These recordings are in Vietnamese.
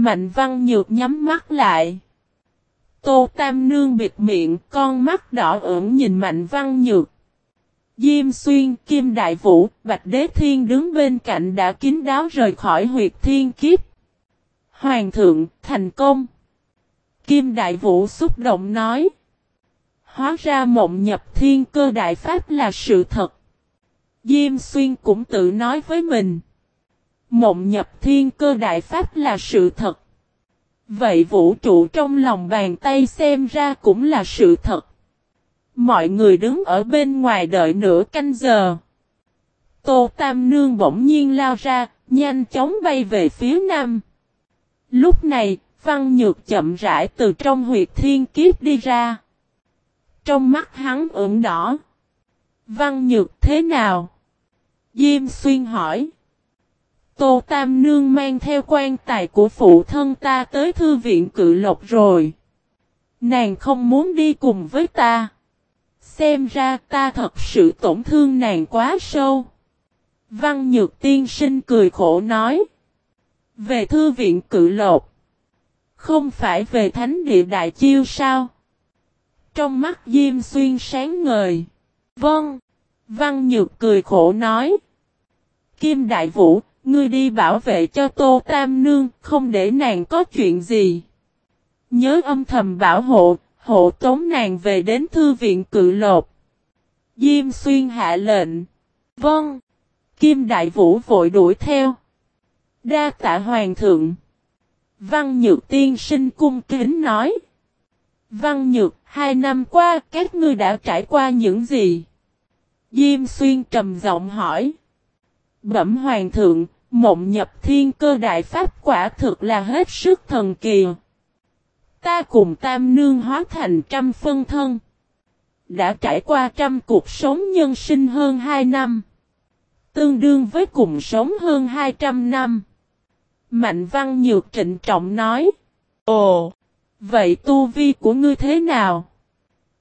Mạnh văn nhược nhắm mắt lại. Tô Tam Nương bịt miệng, con mắt đỏ ửng nhìn Mạnh Văn Nhược. Diêm Xuyên, Kim Đại Vũ, Bạch Đế Thiên đứng bên cạnh đã kín đáo rời khỏi huyệt thiên kiếp. Hoàng thượng, thành công. Kim Đại Vũ xúc động nói. Hóa ra mộng nhập thiên cơ đại pháp là sự thật. Diêm Xuyên cũng tự nói với mình. Mộng nhập thiên cơ đại pháp là sự thật. Vậy vũ trụ trong lòng bàn tay xem ra cũng là sự thật. Mọi người đứng ở bên ngoài đợi nửa canh giờ. Tô Tam Nương bỗng nhiên lao ra, nhanh chóng bay về phía nam. Lúc này, Văn Nhược chậm rãi từ trong huyệt thiên kiếp đi ra. Trong mắt hắn ửng đỏ. Văn Nhược thế nào? Diêm Xuyên hỏi. Tô Tam Nương mang theo quan tài của phụ thân ta tới thư viện cự lộc rồi. Nàng không muốn đi cùng với ta. Xem ra ta thật sự tổn thương nàng quá sâu. Văn Nhược Tiên Sinh cười khổ nói. Về thư viện cự lộc. Không phải về thánh địa đại chiêu sao? Trong mắt Diêm Xuyên sáng ngời. Vâng. Văn Nhược cười khổ nói. Kim Đại Vũ, Ngươi đi bảo vệ cho Tô Tam Nương, không để nàng có chuyện gì. Nhớ âm thầm bảo hộ, hộ tống nàng về đến thư viện cự lột. Diêm xuyên hạ lệnh. Vâng. Kim Đại Vũ vội đuổi theo. Đa tạ hoàng thượng. Văn Nhược tiên sinh cung kính nói. Văn Nhược, hai năm qua các ngươi đã trải qua những gì? Diêm xuyên trầm giọng hỏi. Bẩm hoàng thượng, Mộng nhập thiên cơ đại pháp quả thực là hết sức thần kỳ. Ta cùng tam nương hóa thành trăm phân thân. Đã trải qua trăm cuộc sống nhân sinh hơn hai năm. Tương đương với cùng sống hơn hai trăm năm. Mạnh văn nhược trịnh trọng nói. Ồ, vậy tu vi của ngươi thế nào?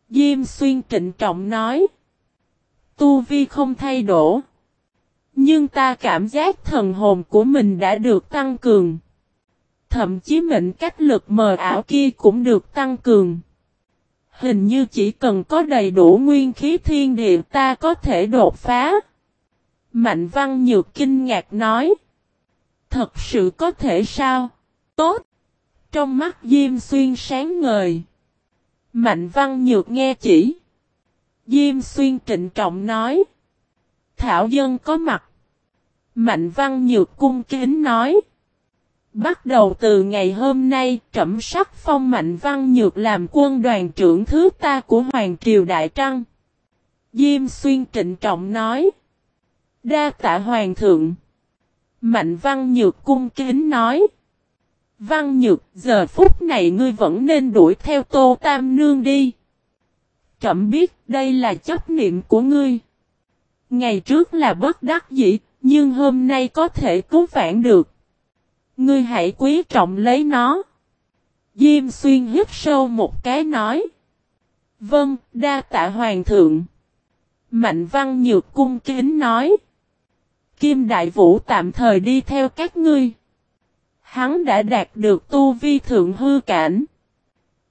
Diêm xuyên trịnh trọng nói. Tu vi không thay đổi. Nhưng ta cảm giác thần hồn của mình đã được tăng cường. Thậm chí mệnh cách lực mờ ảo kia cũng được tăng cường. Hình như chỉ cần có đầy đủ nguyên khí thiên địa ta có thể đột phá. Mạnh văn nhược kinh ngạc nói. Thật sự có thể sao? Tốt! Trong mắt Diêm Xuyên sáng ngời. Mạnh văn nhược nghe chỉ. Diêm Xuyên trịnh trọng nói. Thảo dân có mặt. Mạnh văn nhược cung kính nói. Bắt đầu từ ngày hôm nay, trẩm sắc phong mạnh văn nhược làm quân đoàn trưởng thứ ta của Hoàng Triều Đại Trăng. Diêm xuyên trịnh trọng nói. Đa tạ Hoàng thượng. Mạnh văn nhược cung kính nói. Văn nhược, giờ phút này ngươi vẫn nên đuổi theo Tô Tam Nương đi. Trẩm biết đây là chấp niệm của ngươi. Ngày trước là bất đắc dĩ, nhưng hôm nay có thể cứu vãn được. Ngươi hãy quý trọng lấy nó. Diêm xuyên hít sâu một cái nói. Vâng, đa tạ hoàng thượng. Mạnh văn nhược cung kính nói. Kim Đại Vũ tạm thời đi theo các ngươi. Hắn đã đạt được tu vi thượng hư cảnh.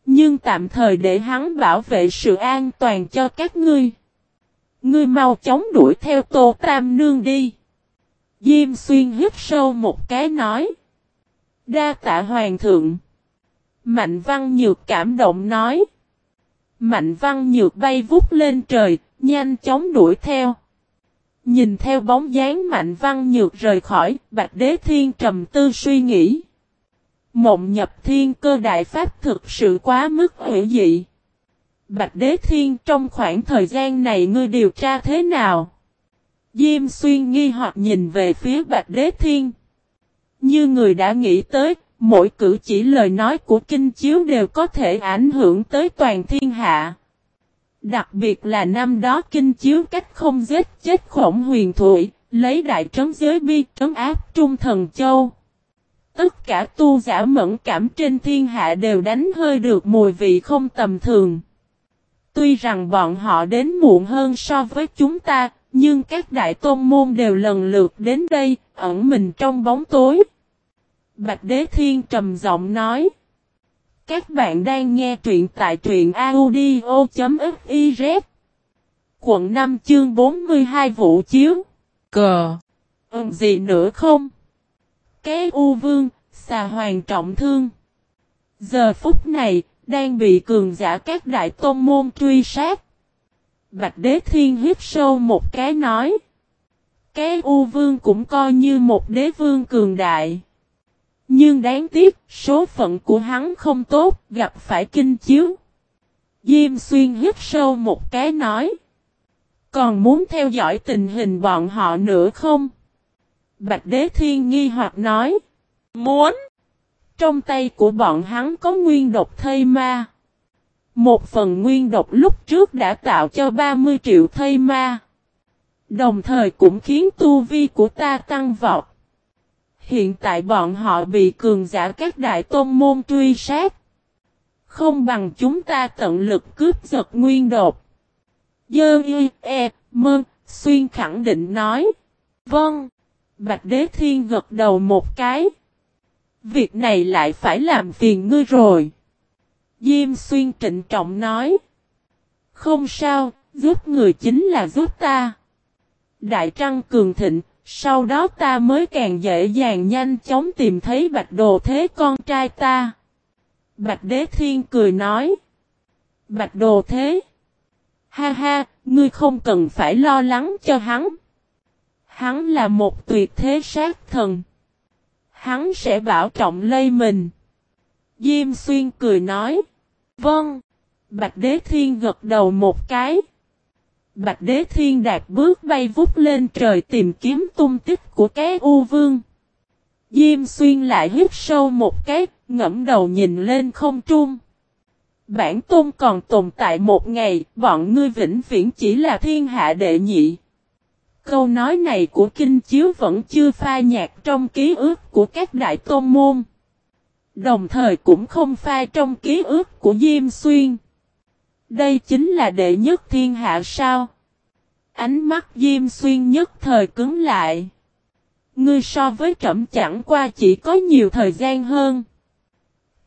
Nhưng tạm thời để hắn bảo vệ sự an toàn cho các ngươi. Ngươi mau chóng đuổi theo Tô Tam Nương đi. Diêm xuyên hít sâu một cái nói. Đa tạ hoàng thượng. Mạnh văn nhược cảm động nói. Mạnh văn nhược bay vút lên trời, nhanh chóng đuổi theo. Nhìn theo bóng dáng mạnh văn nhược rời khỏi, bạch đế thiên trầm tư suy nghĩ. Mộng nhập thiên cơ đại pháp thực sự quá mức hữu dị. Bạch đế thiên trong khoảng thời gian này ngươi điều tra thế nào? Diêm xuyên nghi hoặc nhìn về phía Bạch Đế Thiên. Như người đã nghĩ tới, mỗi cử chỉ lời nói của Kinh Chiếu đều có thể ảnh hưởng tới toàn thiên hạ. Đặc biệt là năm đó Kinh Chiếu cách không giết chết khổng huyền thủy, lấy đại trấn giới bi trấn áp Trung Thần Châu. Tất cả tu giả mẫn cảm trên thiên hạ đều đánh hơi được mùi vị không tầm thường. Tuy rằng bọn họ đến muộn hơn so với chúng ta, nhưng các đại tôn môn đều lần lượt đến đây, ẩn mình trong bóng tối. Bạch Đế Thiên trầm giọng nói. Các bạn đang nghe truyện tại truyện audio.fiz. Quận 5 chương 42 Vũ Chiếu. Cờ. Ừm gì nữa không? Cái U Vương, xà hoàng trọng thương. Giờ phút này, đang bị cường giả các đại tôn môn truy sát. Bạch Đế Thiên hít sâu một cái nói. Cái U Vương cũng coi như một đế vương cường đại. Nhưng đáng tiếc, số phận của hắn không tốt, gặp phải kinh chiếu. Diêm xuyên hít sâu một cái nói. Còn muốn theo dõi tình hình bọn họ nữa không? Bạch Đế Thiên nghi hoặc nói. Muốn. Trong tay của bọn hắn có nguyên độc thây ma. Một phần nguyên độc lúc trước đã tạo cho 30 triệu thây ma. Đồng thời cũng khiến tu vi của ta tăng vọt. Hiện tại bọn họ bị cường giả các đại tôn môn truy sát. Không bằng chúng ta tận lực cướp giật nguyên đột. Dơ y e mơ xuyên khẳng định nói. Vâng. Bạch đế thiên gật đầu một cái. Việc này lại phải làm phiền ngươi rồi. Diêm xuyên trịnh trọng nói. Không sao, giúp người chính là giúp ta. Đại trăng cường thịnh, sau đó ta mới càng dễ dàng nhanh chóng tìm thấy bạch đồ thế con trai ta. Bạch đế thiên cười nói. Bạch đồ thế. Ha ha, ngươi không cần phải lo lắng cho hắn. Hắn là một tuyệt thế sát thần. Hắn sẽ bảo trọng lây mình. Diêm xuyên cười nói. Vâng. Bạch đế thiên gật đầu một cái. Bạch đế thiên đạt bước bay vút lên trời tìm kiếm tung tích của cái u vương. Diêm xuyên lại hít sâu một cái, ngẫm đầu nhìn lên không trung. Bản tôn còn tồn tại một ngày, bọn ngươi vĩnh viễn chỉ là thiên hạ đệ nhị. Câu nói này của Kinh Chiếu vẫn chưa pha nhạc trong ký ức của các đại tôn môn. Đồng thời cũng không pha trong ký ức của Diêm Xuyên. Đây chính là đệ nhất thiên hạ sao? Ánh mắt Diêm Xuyên nhất thời cứng lại. Ngươi so với trẩm chẳng qua chỉ có nhiều thời gian hơn.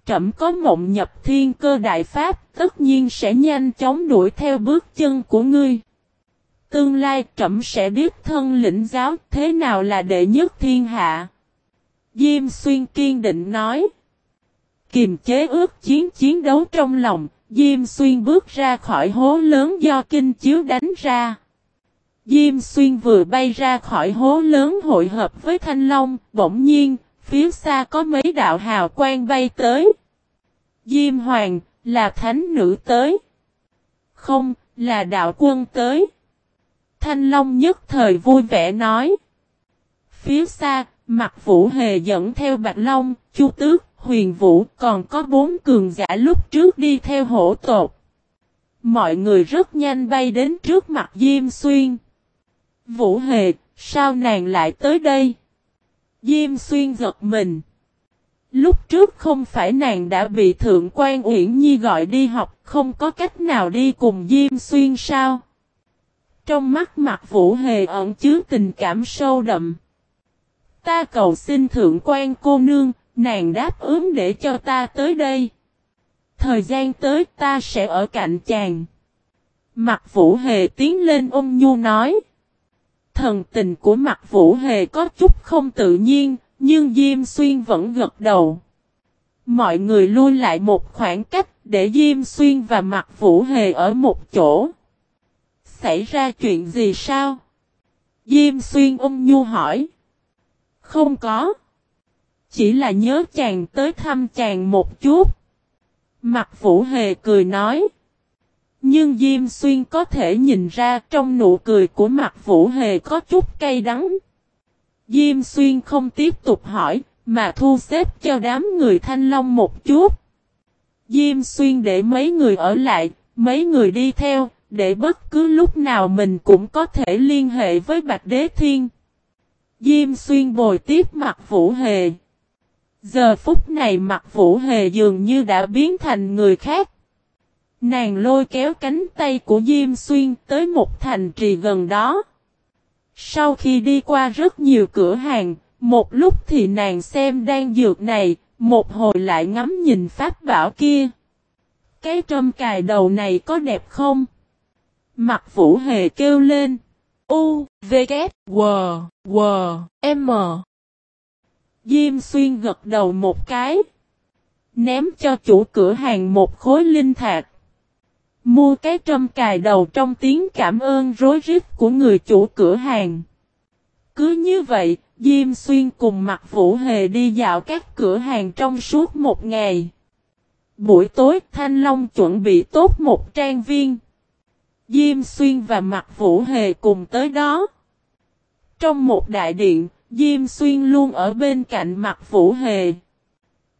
Trẩm có mộng nhập thiên cơ đại pháp, tất nhiên sẽ nhanh chóng đuổi theo bước chân của ngươi. Tương lai trẩm sẽ biết thân lĩnh giáo thế nào là đệ nhất thiên hạ. Diêm xuyên kiên định nói. Kiềm chế ước chiến chiến đấu trong lòng, Diêm xuyên bước ra khỏi hố lớn do kinh chiếu đánh ra. Diêm xuyên vừa bay ra khỏi hố lớn hội hợp với thanh long, bỗng nhiên, phía xa có mấy đạo hào quang bay tới. Diêm hoàng, là thánh nữ tới. Không, là đạo quân tới. Thanh Long nhất thời vui vẻ nói. Phía xa, mặt Vũ Hề dẫn theo Bạch Long, Chu Tước, Huyền Vũ còn có bốn cường giả lúc trước đi theo hổ tột. Mọi người rất nhanh bay đến trước mặt Diêm Xuyên. Vũ Hề, sao nàng lại tới đây? Diêm Xuyên giật mình. Lúc trước không phải nàng đã bị Thượng quan Uyển Nhi gọi đi học, không có cách nào đi cùng Diêm Xuyên sao? Trong mắt mặt Vũ Hề ẩn chứa tình cảm sâu đậm. Ta cầu xin thượng quan cô nương, nàng đáp ứng để cho ta tới đây. Thời gian tới ta sẽ ở cạnh chàng. Mặt Vũ Hề tiến lên ôm nhu nói. Thần tình của mặt Vũ Hề có chút không tự nhiên, nhưng Diêm Xuyên vẫn gật đầu. Mọi người lui lại một khoảng cách để Diêm Xuyên và mặt Vũ Hề ở một chỗ xảy ra chuyện gì sao? Diêm xuyên ôm nhu hỏi. Không có. Chỉ là nhớ chàng tới thăm chàng một chút. Mặt vũ hề cười nói. Nhưng Diêm Xuyên có thể nhìn ra trong nụ cười của mặt vũ hề có chút cay đắng. Diêm Xuyên không tiếp tục hỏi, mà thu xếp cho đám người thanh long một chút. Diêm Xuyên để mấy người ở lại, mấy người đi theo, để bất cứ lúc nào mình cũng có thể liên hệ với Bạch Đế Thiên. Diêm xuyên bồi tiếp mặt Vũ Hề. Giờ phút này mặt Vũ Hề dường như đã biến thành người khác. Nàng lôi kéo cánh tay của Diêm Xuyên tới một thành trì gần đó. Sau khi đi qua rất nhiều cửa hàng, một lúc thì nàng xem đang dược này, một hồi lại ngắm nhìn pháp bảo kia. Cái trâm cài đầu này có đẹp không? Mặt vũ hề kêu lên. U, V, K, W, W, M. Diêm xuyên gật đầu một cái. Ném cho chủ cửa hàng một khối linh thạch. Mua cái trâm cài đầu trong tiếng cảm ơn rối rít của người chủ cửa hàng. Cứ như vậy, Diêm Xuyên cùng mặt Vũ Hề đi dạo các cửa hàng trong suốt một ngày. Buổi tối Thanh Long chuẩn bị tốt một trang viên. Diêm Xuyên và mặt Vũ Hề cùng tới đó. Trong một đại điện, Diêm Xuyên luôn ở bên cạnh mặt Vũ Hề.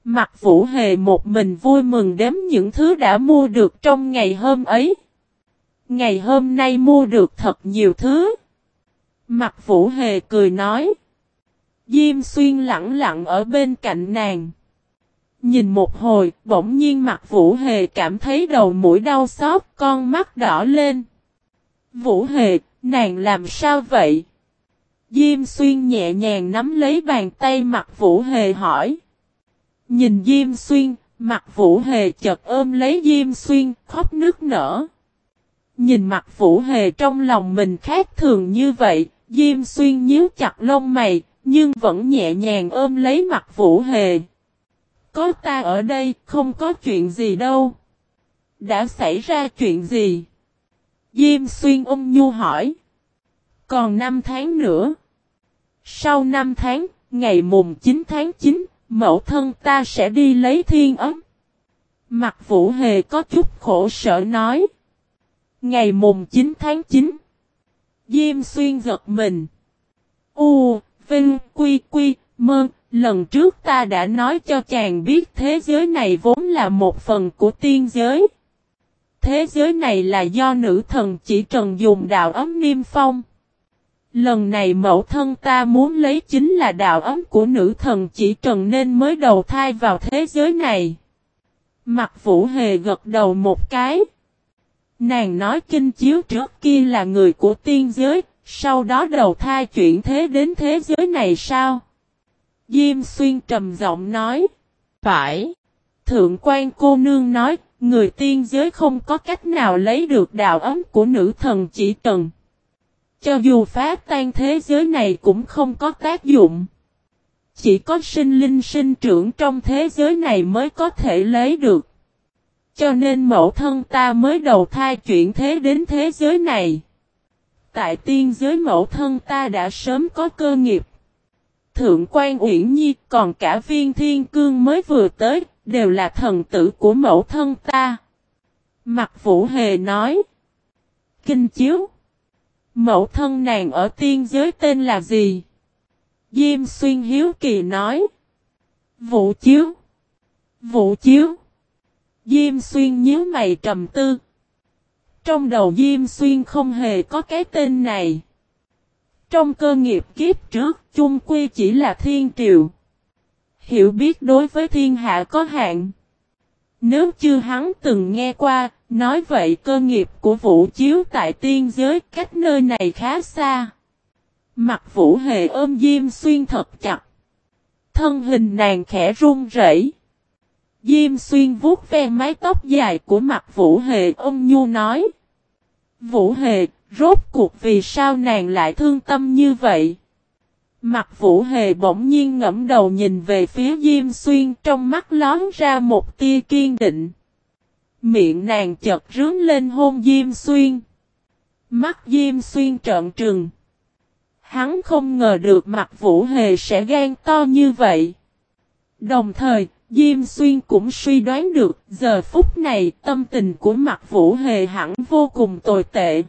Mặt Vũ Hề một mình vui mừng đếm những thứ đã mua được trong ngày hôm ấy. Ngày hôm nay mua được thật nhiều thứ. Mặt Vũ Hề cười nói. Diêm Xuyên lặng lặng ở bên cạnh nàng. Nhìn một hồi, bỗng nhiên mặt Vũ Hề cảm thấy đầu mũi đau xót, con mắt đỏ lên. Vũ Hề, nàng làm sao vậy? Diêm Xuyên nhẹ nhàng nắm lấy bàn tay mặt Vũ Hề hỏi. Nhìn Diêm Xuyên, mặt Vũ Hề chợt ôm lấy Diêm Xuyên, khóc nước nở. Nhìn mặt Vũ Hề trong lòng mình khác thường như vậy, Diêm Xuyên nhíu chặt lông mày, nhưng vẫn nhẹ nhàng ôm lấy mặt Vũ Hề. Có ta ở đây, không có chuyện gì đâu. Đã xảy ra chuyện gì? Diêm Xuyên ôm nhu hỏi. Còn 5 tháng nữa. Sau 5 tháng, ngày mùng 9 tháng 9, mẫu thân ta sẽ đi lấy thiên ấm. Mặt Vũ Hề có chút khổ sở nói. Ngày mùng 9 tháng 9. Diêm Xuyên giật mình. U, Vinh, Quy, Quy, Mơ, lần trước ta đã nói cho chàng biết thế giới này vốn là một phần của tiên giới. Thế giới này là do nữ thần chỉ trần dùng đạo ấm niêm phong. Lần này mẫu thân ta muốn lấy chính là đạo ấm của nữ thần chỉ trần nên mới đầu thai vào thế giới này. Mặt vũ hề gật đầu một cái. Nàng nói kinh chiếu trước kia là người của tiên giới, sau đó đầu thai chuyển thế đến thế giới này sao? Diêm xuyên trầm giọng nói. Phải. Thượng quan cô nương nói, người tiên giới không có cách nào lấy được đạo ấm của nữ thần chỉ trần. Cho dù phá tan thế giới này cũng không có tác dụng. Chỉ có sinh linh sinh trưởng trong thế giới này mới có thể lấy được. Cho nên mẫu thân ta mới đầu thai chuyển thế đến thế giới này. Tại tiên giới mẫu thân ta đã sớm có cơ nghiệp. Thượng quan Uyển Nhi còn cả viên thiên cương mới vừa tới, đều là thần tử của mẫu thân ta. Mặt Vũ Hề nói. Kinh chiếu. Mẫu thân nàng ở tiên giới tên là gì? Diêm xuyên hiếu kỳ nói. Vũ chiếu. Vũ chiếu. Diêm xuyên nhíu mày trầm tư. Trong đầu Diêm xuyên không hề có cái tên này. Trong cơ nghiệp kiếp trước, chung quy chỉ là thiên triều. Hiểu biết đối với thiên hạ có hạn. Nếu chưa hắn từng nghe qua, nói vậy cơ nghiệp của vũ chiếu tại tiên giới cách nơi này khá xa. Mặt vũ hề ôm Diêm Xuyên thật chặt. Thân hình nàng khẽ run rẩy. Diêm Xuyên vuốt ve mái tóc dài của mặt vũ hề ôm nhu nói. Vũ hề, rốt cuộc vì sao nàng lại thương tâm như vậy? Mặt vũ hề bỗng nhiên ngẫm đầu nhìn về phía Diêm Xuyên trong mắt lón ra một tia kiên định. Miệng nàng chợt rướn lên hôn Diêm Xuyên. Mắt Diêm Xuyên trợn trừng. Hắn không ngờ được mặt vũ hề sẽ gan to như vậy. Đồng thời, Diêm Xuyên cũng suy đoán được giờ phút này tâm tình của mặt vũ hề hẳn vô cùng tồi tệ.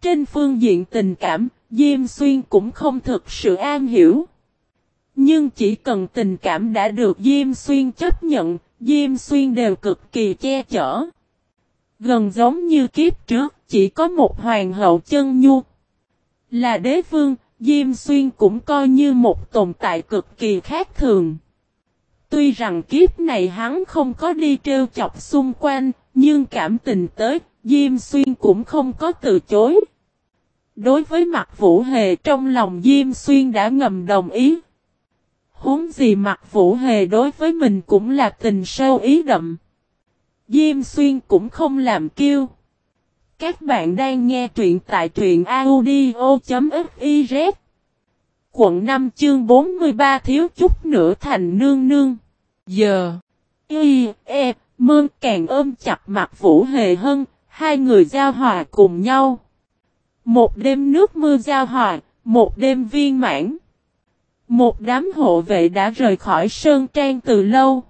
Trên phương diện tình cảm, Diêm Xuyên cũng không thực sự an hiểu. Nhưng chỉ cần tình cảm đã được Diêm Xuyên chấp nhận, Diêm Xuyên đều cực kỳ che chở. Gần giống như kiếp trước, chỉ có một hoàng hậu chân nhu. Là đế vương, Diêm Xuyên cũng coi như một tồn tại cực kỳ khác thường. Tuy rằng kiếp này hắn không có đi trêu chọc xung quanh, nhưng cảm tình tới, Diêm Xuyên cũng không có từ chối. Đối với mặt Vũ Hề trong lòng Diêm Xuyên đã ngầm đồng ý. Huống gì mặt Vũ Hề đối với mình cũng là tình sâu ý đậm. Diêm Xuyên cũng không làm kiêu. Các bạn đang nghe truyện tại truyện audio.fiz Quận 5 chương 43 thiếu chút nữa thành nương nương. Giờ. Y, E, Mơn càng ôm chặt mặt Vũ Hề hơn, hai người giao hòa cùng nhau. Một đêm nước mưa giao hòa, một đêm viên mãn. Một đám hộ vệ đã rời khỏi Sơn Trang từ lâu.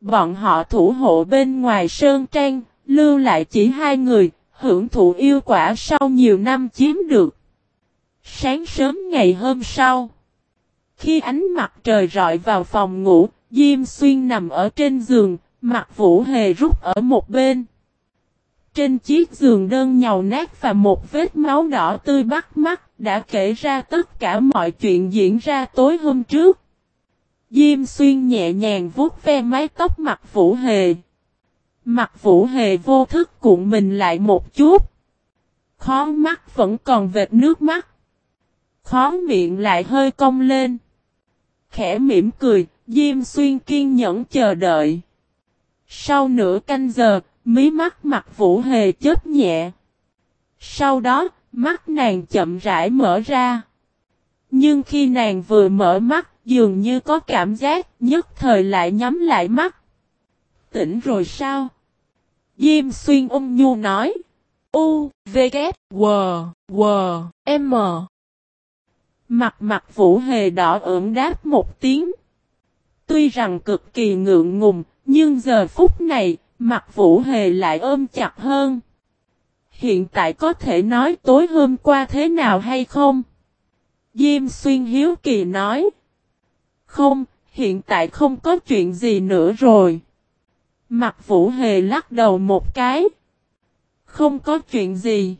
Bọn họ thủ hộ bên ngoài Sơn Trang, lưu lại chỉ hai người, hưởng thụ yêu quả sau nhiều năm chiếm được. Sáng sớm ngày hôm sau, khi ánh mặt trời rọi vào phòng ngủ, Diêm Xuyên nằm ở trên giường, mặt Vũ Hề rút ở một bên. Trên chiếc giường đơn nhàu nát và một vết máu đỏ tươi bắt mắt đã kể ra tất cả mọi chuyện diễn ra tối hôm trước. Diêm xuyên nhẹ nhàng vuốt ve mái tóc mặt Vũ Hề. Mặt Vũ Hề vô thức cuộn mình lại một chút. Khó mắt vẫn còn vệt nước mắt. Khó miệng lại hơi cong lên. Khẽ mỉm cười, Diêm xuyên kiên nhẫn chờ đợi. Sau nửa canh giờ, mí mắt mặt Vũ Hề chết nhẹ. Sau đó, mắt nàng chậm rãi mở ra. Nhưng khi nàng vừa mở mắt, dường như có cảm giác, nhất thời lại nhắm lại mắt. Tỉnh rồi sao? Diêm xuyên ung nhu nói. U, V, K, W, W, M. Mặt mặt Vũ Hề đỏ ửng đáp một tiếng. Tuy rằng cực kỳ ngượng ngùng, nhưng giờ phút này, mặt Vũ Hề lại ôm chặt hơn. Hiện tại có thể nói tối hôm qua thế nào hay không? Diêm xuyên hiếu kỳ nói. Không, hiện tại không có chuyện gì nữa rồi. Mặt Vũ Hề lắc đầu một cái. Không có chuyện gì.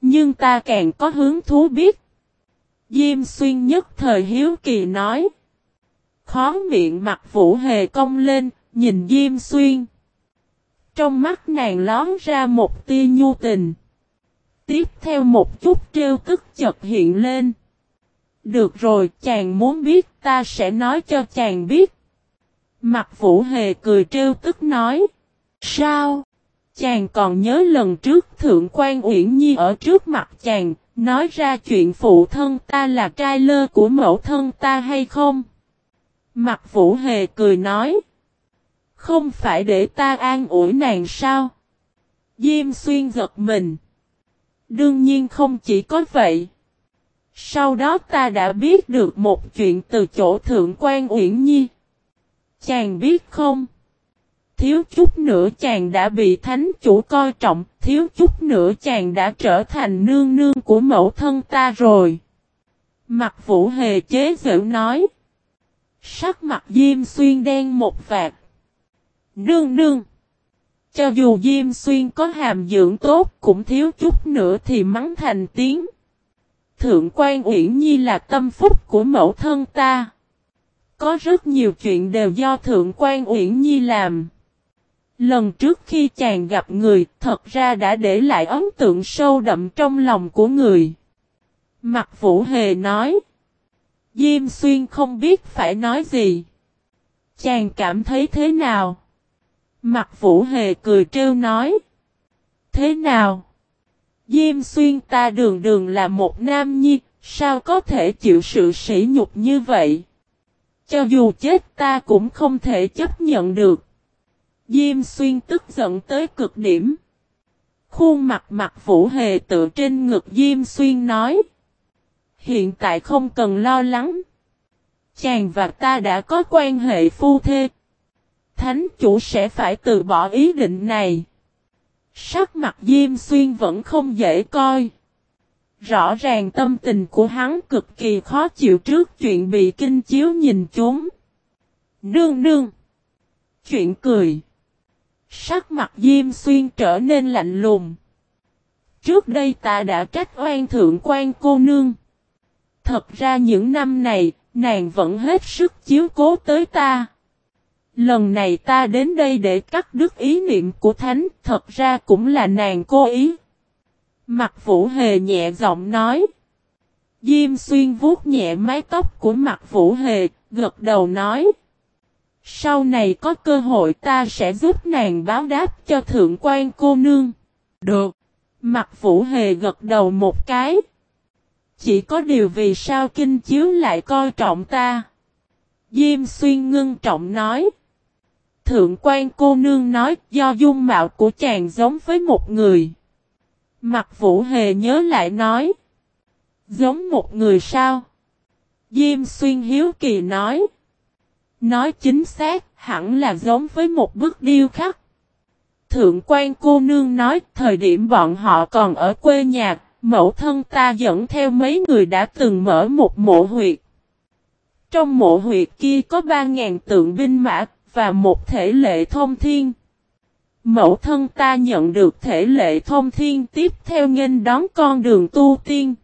Nhưng ta càng có hứng thú biết. Diêm xuyên nhất thời hiếu kỳ nói. Khó miệng mặt Vũ Hề cong lên, nhìn Diêm xuyên. Trong mắt nàng lón ra một tia nhu tình. Tiếp theo một chút trêu tức chợt hiện lên. Được rồi, chàng muốn biết ta sẽ nói cho chàng biết. Mặt vũ hề cười trêu tức nói. Sao? Chàng còn nhớ lần trước Thượng quan Uyển Nhi ở trước mặt chàng, nói ra chuyện phụ thân ta là trai lơ của mẫu thân ta hay không? Mặt vũ hề cười nói. Không phải để ta an ủi nàng sao? Diêm xuyên giật mình. Đương nhiên không chỉ có vậy. Sau đó ta đã biết được một chuyện từ chỗ thượng quan Uyển Nhi. Chàng biết không? Thiếu chút nữa chàng đã bị thánh chủ coi trọng, thiếu chút nữa chàng đã trở thành nương nương của mẫu thân ta rồi. Mặt vũ hề chế giễu nói. Sắc mặt diêm xuyên đen một vạt. Nương nương. Cho dù Diêm Xuyên có hàm dưỡng tốt cũng thiếu chút nữa thì mắng thành tiếng. Thượng quan Uyển Nhi là tâm phúc của mẫu thân ta. Có rất nhiều chuyện đều do Thượng quan Uyển Nhi làm. Lần trước khi chàng gặp người, thật ra đã để lại ấn tượng sâu đậm trong lòng của người. Mặt Vũ Hề nói. Diêm Xuyên không biết phải nói gì. Chàng cảm thấy thế nào? Mặt vũ hề cười trêu nói. Thế nào? Diêm xuyên ta đường đường là một nam nhi, sao có thể chịu sự sỉ nhục như vậy? Cho dù chết ta cũng không thể chấp nhận được. Diêm xuyên tức giận tới cực điểm. Khuôn mặt mặt vũ hề tự trên ngực Diêm xuyên nói. Hiện tại không cần lo lắng. Chàng và ta đã có quan hệ phu thê, Thánh chủ sẽ phải từ bỏ ý định này. Sắc mặt Diêm Xuyên vẫn không dễ coi. Rõ ràng tâm tình của hắn cực kỳ khó chịu trước chuyện bị kinh chiếu nhìn chúng. Nương nương. Chuyện cười. Sắc mặt Diêm Xuyên trở nên lạnh lùng. Trước đây ta đã trách oan thượng quan cô nương. Thật ra những năm này, nàng vẫn hết sức chiếu cố tới ta. Lần này ta đến đây để cắt đứt ý niệm của thánh, thật ra cũng là nàng cố ý. Mặt Vũ Hề nhẹ giọng nói. Diêm xuyên vuốt nhẹ mái tóc của mặt Vũ Hề, gật đầu nói. Sau này có cơ hội ta sẽ giúp nàng báo đáp cho thượng quan cô nương. Được. Mặt Vũ Hề gật đầu một cái. Chỉ có điều vì sao kinh chiếu lại coi trọng ta. Diêm xuyên ngưng trọng nói. Thượng quan cô nương nói do dung mạo của chàng giống với một người. Mặt Vũ Hề nhớ lại nói. Giống một người sao? Diêm xuyên hiếu kỳ nói. Nói chính xác, hẳn là giống với một bức điêu khắc. Thượng quan cô nương nói, thời điểm bọn họ còn ở quê nhà, mẫu thân ta dẫn theo mấy người đã từng mở một mộ huyệt. Trong mộ huyệt kia có ba ngàn tượng binh mã, và một thể lệ thông thiên. Mẫu thân ta nhận được thể lệ thông thiên tiếp theo nghênh đón con đường tu tiên.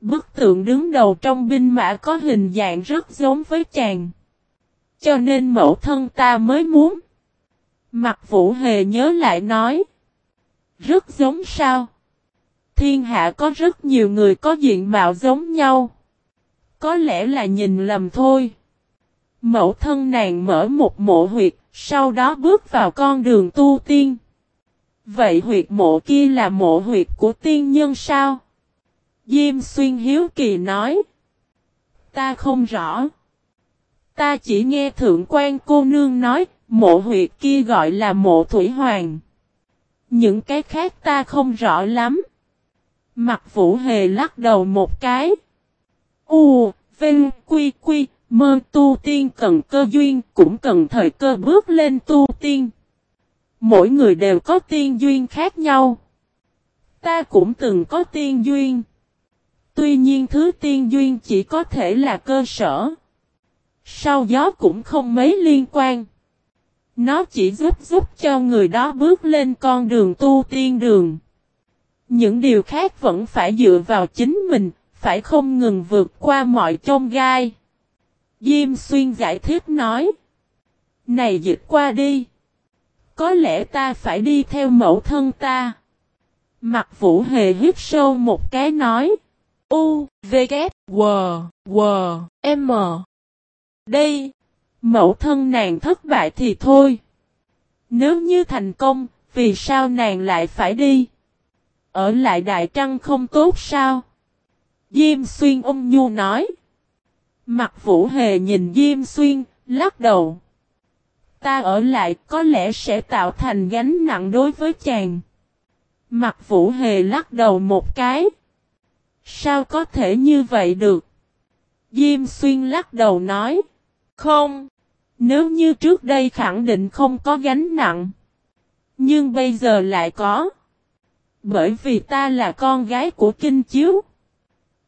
Bức tượng đứng đầu trong binh mã có hình dạng rất giống với chàng. Cho nên mẫu thân ta mới muốn. Mặt vũ hề nhớ lại nói. Rất giống sao? Thiên hạ có rất nhiều người có diện mạo giống nhau. Có lẽ là nhìn lầm thôi. Mẫu thân nàng mở một mộ huyệt, sau đó bước vào con đường tu tiên. Vậy huyệt mộ kia là mộ huyệt của tiên nhân sao? Diêm xuyên hiếu kỳ nói. Ta không rõ. Ta chỉ nghe thượng quan cô nương nói, mộ huyệt kia gọi là mộ thủy hoàng. Những cái khác ta không rõ lắm. Mặt vũ hề lắc đầu một cái. U, Vinh, Quy, Quy, mơ tu tiên cần cơ duyên cũng cần thời cơ bước lên tu tiên. Mỗi người đều có tiên duyên khác nhau. Ta cũng từng có tiên duyên. Tuy nhiên thứ tiên duyên chỉ có thể là cơ sở. Sau gió cũng không mấy liên quan. Nó chỉ giúp giúp cho người đó bước lên con đường tu tiên đường. Những điều khác vẫn phải dựa vào chính mình, phải không ngừng vượt qua mọi chông gai. Diêm xuyên giải thích nói. Này dịch qua đi. Có lẽ ta phải đi theo mẫu thân ta. Mặt vũ hề hít sâu một cái nói. U, V, K, W, W, M. Đây, mẫu thân nàng thất bại thì thôi. Nếu như thành công, vì sao nàng lại phải đi? Ở lại Đại Trăng không tốt sao? Diêm xuyên ôm nhu nói. Mặt vũ hề nhìn Diêm xuyên, lắc đầu. Ta ở lại có lẽ sẽ tạo thành gánh nặng đối với chàng. Mặt vũ hề lắc đầu một cái. Sao có thể như vậy được? Diêm xuyên lắc đầu nói. Không. Nếu như trước đây khẳng định không có gánh nặng. Nhưng bây giờ lại có. Bởi vì ta là con gái của Kinh Chiếu.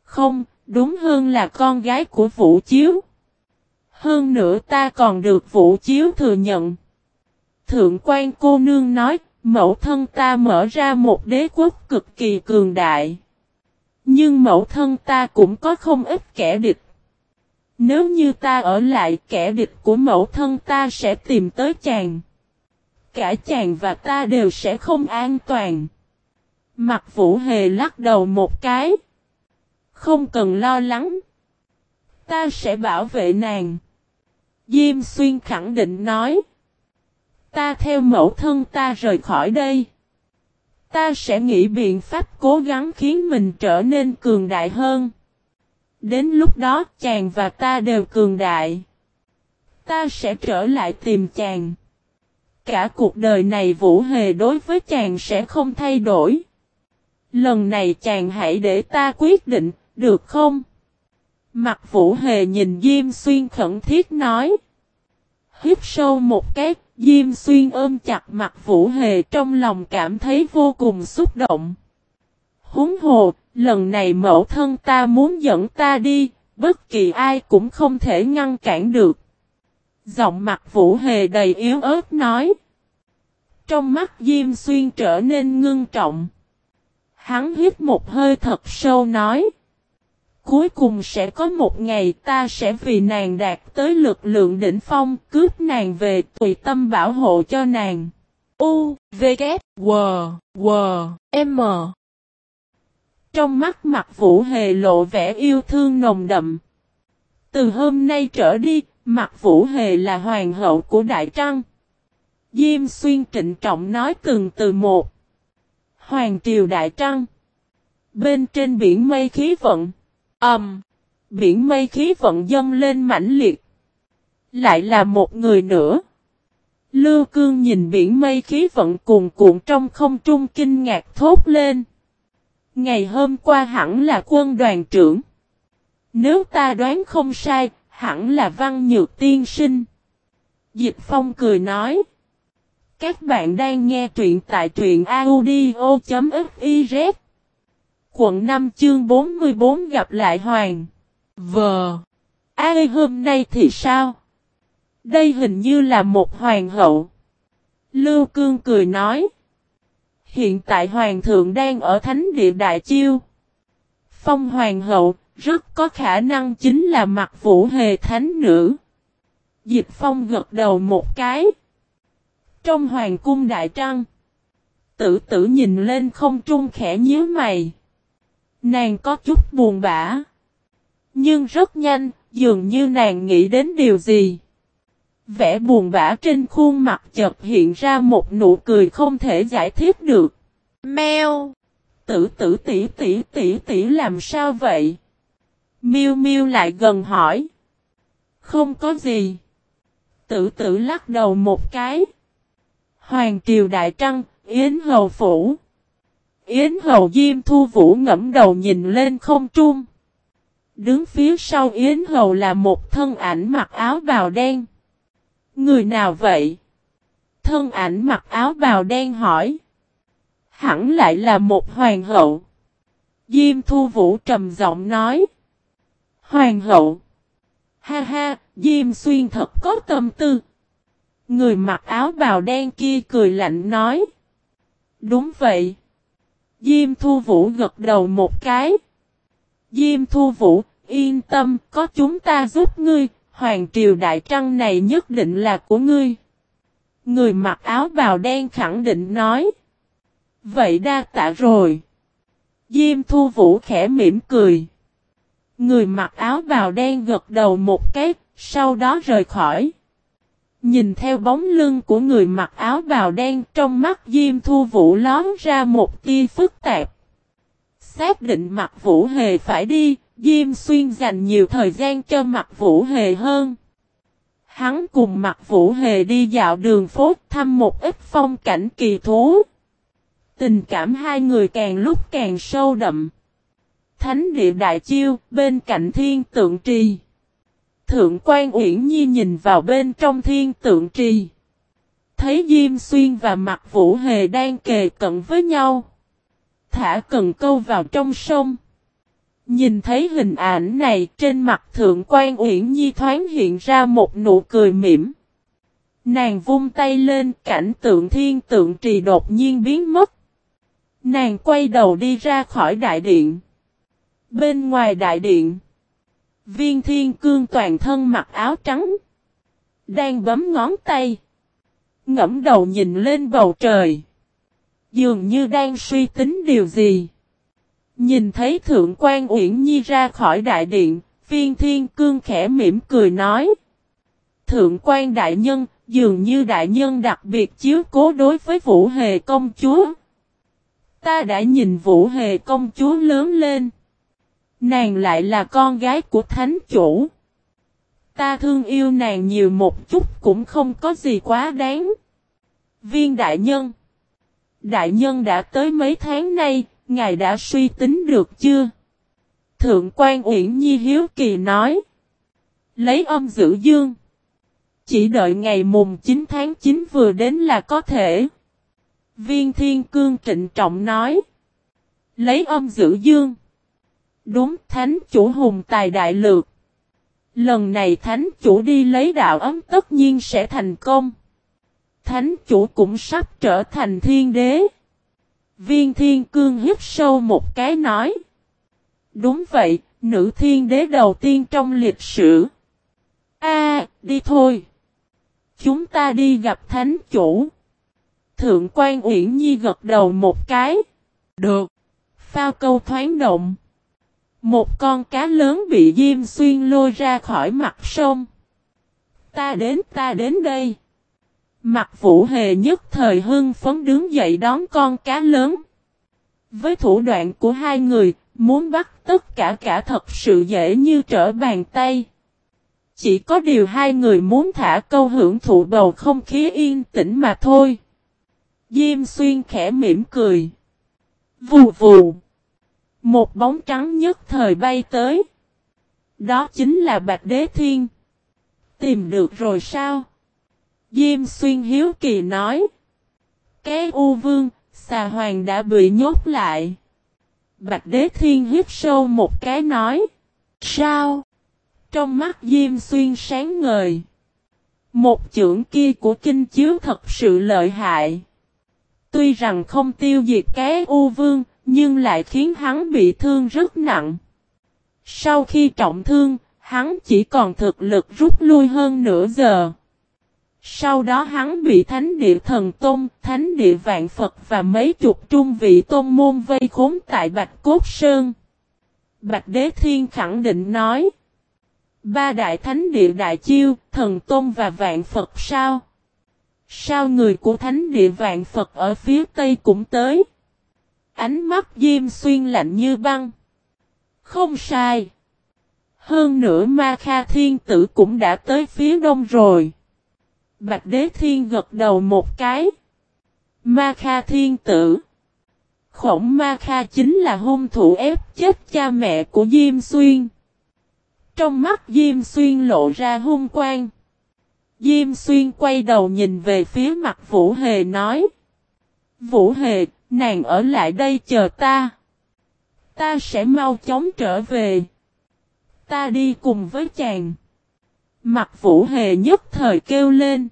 Không, đúng hơn là con gái của Vũ Chiếu. Hơn nữa ta còn được Vũ Chiếu thừa nhận. Thượng quan cô nương nói, mẫu thân ta mở ra một đế quốc cực kỳ cường đại. Nhưng mẫu thân ta cũng có không ít kẻ địch. Nếu như ta ở lại kẻ địch của mẫu thân ta sẽ tìm tới chàng. Cả chàng và ta đều sẽ không an toàn. Mặt vũ hề lắc đầu một cái. Không cần lo lắng. Ta sẽ bảo vệ nàng. Diêm xuyên khẳng định nói. Ta theo mẫu thân ta rời khỏi đây. Ta sẽ nghĩ biện pháp cố gắng khiến mình trở nên cường đại hơn. Đến lúc đó chàng và ta đều cường đại. Ta sẽ trở lại tìm chàng. Cả cuộc đời này Vũ Hề đối với chàng sẽ không thay đổi. Lần này chàng hãy để ta quyết định, được không? Mặt Vũ Hề nhìn Diêm Xuyên khẩn thiết nói. Hiếp sâu một cái, Diêm Xuyên ôm chặt mặt Vũ Hề trong lòng cảm thấy vô cùng xúc động. Húng hồ, lần này mẫu thân ta muốn dẫn ta đi, bất kỳ ai cũng không thể ngăn cản được. Giọng mặt Vũ Hề đầy yếu ớt nói. Trong mắt Diêm Xuyên trở nên ngưng trọng. Hắn hít một hơi thật sâu nói. Cuối cùng sẽ có một ngày ta sẽ vì nàng đạt tới lực lượng đỉnh phong cướp nàng về tùy tâm bảo hộ cho nàng. U, V, K, W, W, M. Trong mắt mặt Vũ Hề lộ vẻ yêu thương nồng đậm. Từ hôm nay trở đi, mặt Vũ Hề là hoàng hậu của Đại Trăng. Diêm Xuyên trịnh trọng nói từng từ một. Hoàng triều Đại Trăng. Bên trên biển mây khí vận. Ẩm. Um, biển mây khí vận dâng lên mãnh liệt. Lại là một người nữa. Lưu cương nhìn biển mây khí vận cuồn cuộn trong không trung kinh ngạc thốt lên. Ngày hôm qua hẳn là quân đoàn trưởng. Nếu ta đoán không sai, hẳn là văn nhược tiên sinh. Dịch phong cười nói. Các bạn đang nghe truyện tại truyện audio.fif Quận 5 chương 44 gặp lại Hoàng. Vờ. Ai hôm nay thì sao? Đây hình như là một hoàng hậu. Lưu Cương cười nói. Hiện tại hoàng thượng đang ở thánh địa Đại Chiêu. Phong hoàng hậu, rất có khả năng chính là mặt vũ hề thánh nữ. Dịch phong gật đầu một cái. Trong hoàng cung đại trăng. Tử tử nhìn lên không trung khẽ nhíu mày. Nàng có chút buồn bã. Nhưng rất nhanh, dường như nàng nghĩ đến điều gì. Vẻ buồn bã trên khuôn mặt chợt hiện ra một nụ cười không thể giải thích được. Mèo! Tử tử tỷ tỷ tỷ tỷ làm sao vậy? Miu Miu lại gần hỏi. Không có gì. Tử tử lắc đầu một cái. Hoàng triều đại trăng, Yến hầu phủ. Yến hầu Diêm Thu Vũ ngẫm đầu nhìn lên không trung. Đứng phía sau Yến hầu là một thân ảnh mặc áo bào đen. Người nào vậy? Thân ảnh mặc áo bào đen hỏi. Hẳn lại là một hoàng hậu. Diêm Thu Vũ trầm giọng nói. Hoàng hậu. Ha ha, Diêm Xuyên thật có tâm tư. Người mặc áo bào đen kia cười lạnh nói. Đúng vậy. Diêm Thu Vũ gật đầu một cái. Diêm Thu Vũ, yên tâm, có chúng ta giúp ngươi, Hoàng triều đại trăng này nhất định là của ngươi. Người mặc áo bào đen khẳng định nói. Vậy đa tạ rồi. Diêm Thu Vũ khẽ mỉm cười. Người mặc áo bào đen gật đầu một cái, sau đó rời khỏi. Nhìn theo bóng lưng của người mặc áo bào đen trong mắt Diêm Thu Vũ lón ra một tia phức tạp. Xác định mặt Vũ Hề phải đi, Diêm Xuyên dành nhiều thời gian cho mặt Vũ Hề hơn. Hắn cùng mặt Vũ Hề đi dạo đường phố thăm một ít phong cảnh kỳ thú. Tình cảm hai người càng lúc càng sâu đậm. Thánh địa đại chiêu, bên cạnh thiên tượng trì. Thượng quan Uyển Nhi nhìn vào bên trong thiên tượng trì. Thấy Diêm Xuyên và Mạc Vũ Hề đang kề cận với nhau. Thả cần câu vào trong sông. Nhìn thấy hình ảnh này trên mặt Thượng quan Uyển Nhi thoáng hiện ra một nụ cười mỉm. Nàng vung tay lên, cảnh tượng thiên tượng trì đột nhiên biến mất. Nàng quay đầu đi ra khỏi đại điện. Bên ngoài đại điện. Viên thiên cương toàn thân mặc áo trắng. Đang bấm ngón tay. Ngẫm đầu nhìn lên bầu trời. Dường như đang suy tính điều gì. Nhìn thấy Thượng quan Uyển Nhi ra khỏi đại điện, viên thiên cương khẽ mỉm cười nói. Thượng quan đại nhân, dường như đại nhân đặc biệt chiếu cố đối với Vũ Hề công chúa. Ta đã nhìn Vũ Hề công chúa lớn lên. Nàng lại là con gái của thánh chủ. Ta thương yêu nàng nhiều một chút cũng không có gì quá đáng. Viên đại nhân. Đại nhân đã tới mấy tháng nay, ngài đã suy tính được chưa? Thượng quan Uyển Nhi hiếu kỳ nói. Lấy âm giữ dương. Chỉ đợi ngày mùng 9 tháng 9 vừa đến là có thể. Viên Thiên Cương trịnh trọng nói. Lấy âm giữ dương. Đúng thánh chủ hùng tài đại lược. Lần này thánh chủ đi lấy đạo ấm tất nhiên sẽ thành công. Thánh chủ cũng sắp trở thành thiên đế. Viên thiên cương hít sâu một cái nói. Đúng vậy, nữ thiên đế đầu tiên trong lịch sử. A, đi thôi. Chúng ta đi gặp thánh chủ. Thượng quan Uyển Nhi gật đầu một cái. Được. phao câu thoáng động. Một con cá lớn bị Diêm Xuyên lôi ra khỏi mặt sông. Ta đến ta đến đây. Mặt vũ hề nhất thời hưng phấn đứng dậy đón con cá lớn. Với thủ đoạn của hai người, muốn bắt tất cả cả thật sự dễ như trở bàn tay. Chỉ có điều hai người muốn thả câu hưởng thụ bầu không khí yên tĩnh mà thôi. Diêm xuyên khẽ mỉm cười. Vù vù. Một bóng trắng nhất thời bay tới. Đó chính là Bạch Đế Thiên. Tìm được rồi sao? Diêm xuyên hiếu kỳ nói. Cái U Vương, xà hoàng đã bị nhốt lại. Bạch Đế Thiên hiếp sâu một cái nói. Sao? Trong mắt Diêm Xuyên sáng ngời. Một chưởng kia của kinh chiếu thật sự lợi hại. Tuy rằng không tiêu diệt cái U Vương, nhưng lại khiến hắn bị thương rất nặng. Sau khi trọng thương, hắn chỉ còn thực lực rút lui hơn nửa giờ. Sau đó hắn bị Thánh địa Thần Tôn, Thánh địa Vạn Phật và mấy chục trung vị tôn môn vây khốn tại Bạch Cốt Sơn. Bạch Đế Thiên khẳng định nói. Ba đại thánh địa đại chiêu, thần tôn và vạn Phật sao? Sao người của thánh địa vạn Phật ở phía tây cũng tới? Ánh mắt Diêm Xuyên lạnh như băng. Không sai. Hơn nữa Ma Kha Thiên Tử cũng đã tới phía đông rồi. Bạch Đế Thiên gật đầu một cái. Ma Kha Thiên Tử. Khổng Ma Kha chính là hung thủ ép chết cha mẹ của Diêm Xuyên. Trong mắt Diêm Xuyên lộ ra hung quang. Diêm Xuyên quay đầu nhìn về phía mặt Vũ Hề nói. Vũ Hề, nàng ở lại đây chờ ta. Ta sẽ mau chóng trở về. Ta đi cùng với chàng. Mặt Vũ Hề nhất thời kêu lên.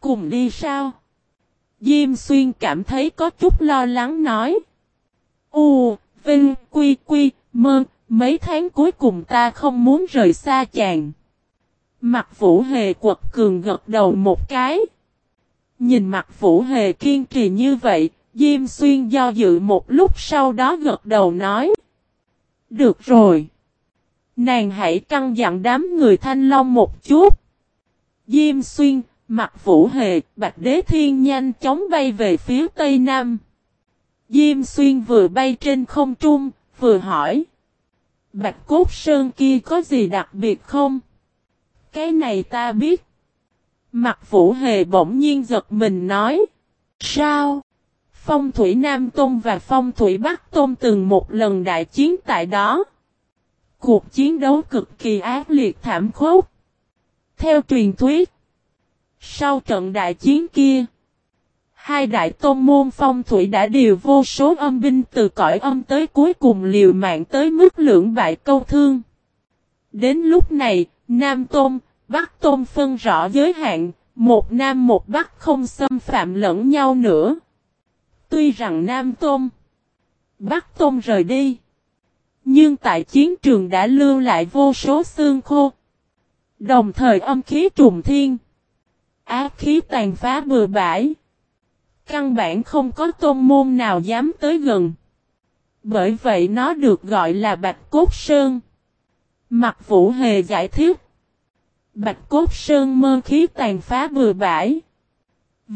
Cùng đi sao? Diêm Xuyên cảm thấy có chút lo lắng nói. U, Vinh, Quy, Quy, Mơ, Mấy tháng cuối cùng ta không muốn rời xa chàng. Mặt vũ hề quật cường gật đầu một cái. Nhìn mặt vũ hề kiên trì như vậy, Diêm Xuyên do dự một lúc sau đó gật đầu nói. Được rồi. Nàng hãy căng dặn đám người thanh long một chút. Diêm Xuyên, mặt vũ hề, bạch đế thiên nhanh chóng bay về phía tây nam. Diêm Xuyên vừa bay trên không trung, vừa hỏi. Bạch cốt sơn kia có gì đặc biệt không? Cái này ta biết. Mặt vũ hề bỗng nhiên giật mình nói. Sao? Phong thủy Nam Tôn và phong thủy Bắc Tôn từng một lần đại chiến tại đó. Cuộc chiến đấu cực kỳ ác liệt thảm khốc. Theo truyền thuyết. Sau trận đại chiến kia. Hai đại tôn môn phong thủy đã điều vô số âm binh từ cõi âm tới cuối cùng liều mạng tới mức lưỡng bại câu thương. Đến lúc này, Nam Tôn, Bắc Tôn phân rõ giới hạn, một Nam một Bắc không xâm phạm lẫn nhau nữa. Tuy rằng Nam Tôn, Bắc Tôn rời đi, nhưng tại chiến trường đã lưu lại vô số xương khô. Đồng thời âm khí trùng thiên, ác khí tàn phá bừa bãi. Căn bản không có tôn môn nào dám tới gần. Bởi vậy nó được gọi là Bạch Cốt Sơn. Mặt Vũ Hề giải thích. Bạch Cốt Sơn mơ khí tàn phá bừa bãi.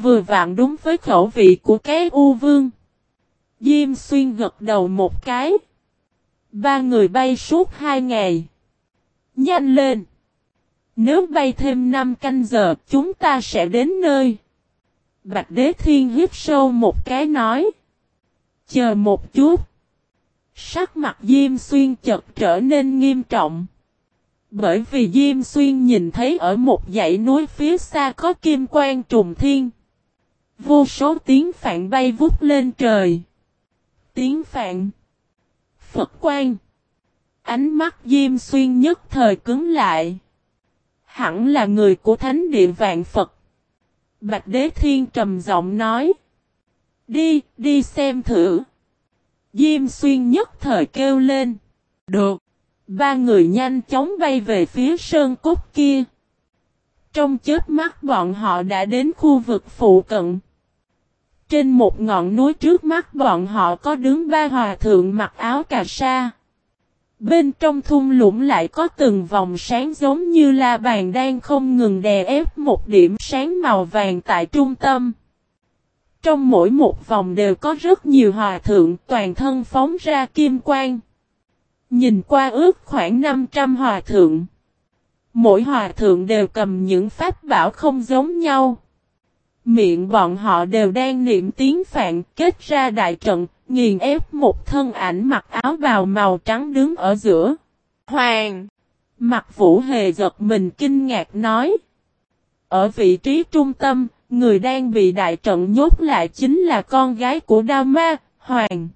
Vừa vặn đúng với khẩu vị của cái U Vương. Diêm xuyên gật đầu một cái. Ba người bay suốt hai ngày. Nhanh lên. Nếu bay thêm năm canh giờ, chúng ta sẽ đến nơi. Bạch Đế Thiên hiếp sâu một cái nói. Chờ một chút. Sắc mặt Diêm Xuyên chợt trở nên nghiêm trọng. Bởi vì Diêm Xuyên nhìn thấy ở một dãy núi phía xa có kim quang trùng thiên. Vô số tiếng phạn bay vút lên trời. Tiếng phạn. Phật quan, Ánh mắt Diêm Xuyên nhất thời cứng lại. Hẳn là người của Thánh Địa Vạn Phật. Bạch Đế Thiên trầm giọng nói. Đi, đi xem thử. Diêm xuyên nhất thời kêu lên. Được. Ba người nhanh chóng bay về phía sơn cốt kia. Trong chết mắt bọn họ đã đến khu vực phụ cận. Trên một ngọn núi trước mắt bọn họ có đứng ba hòa thượng mặc áo cà sa. Bên trong thung lũng lại có từng vòng sáng giống như la bàn đang không ngừng đè ép một điểm sáng màu vàng tại trung tâm. Trong mỗi một vòng đều có rất nhiều hòa thượng toàn thân phóng ra kim quang. Nhìn qua ước khoảng 500 hòa thượng. Mỗi hòa thượng đều cầm những pháp bảo không giống nhau. Miệng bọn họ đều đang niệm tiếng phạn kết ra đại trận, nghiền ép một thân ảnh mặc áo bào màu trắng đứng ở giữa. Hoàng! Mặt vũ hề giật mình kinh ngạc nói. Ở vị trí trung tâm, người đang bị đại trận nhốt lại chính là con gái của Đao Ma, Hoàng.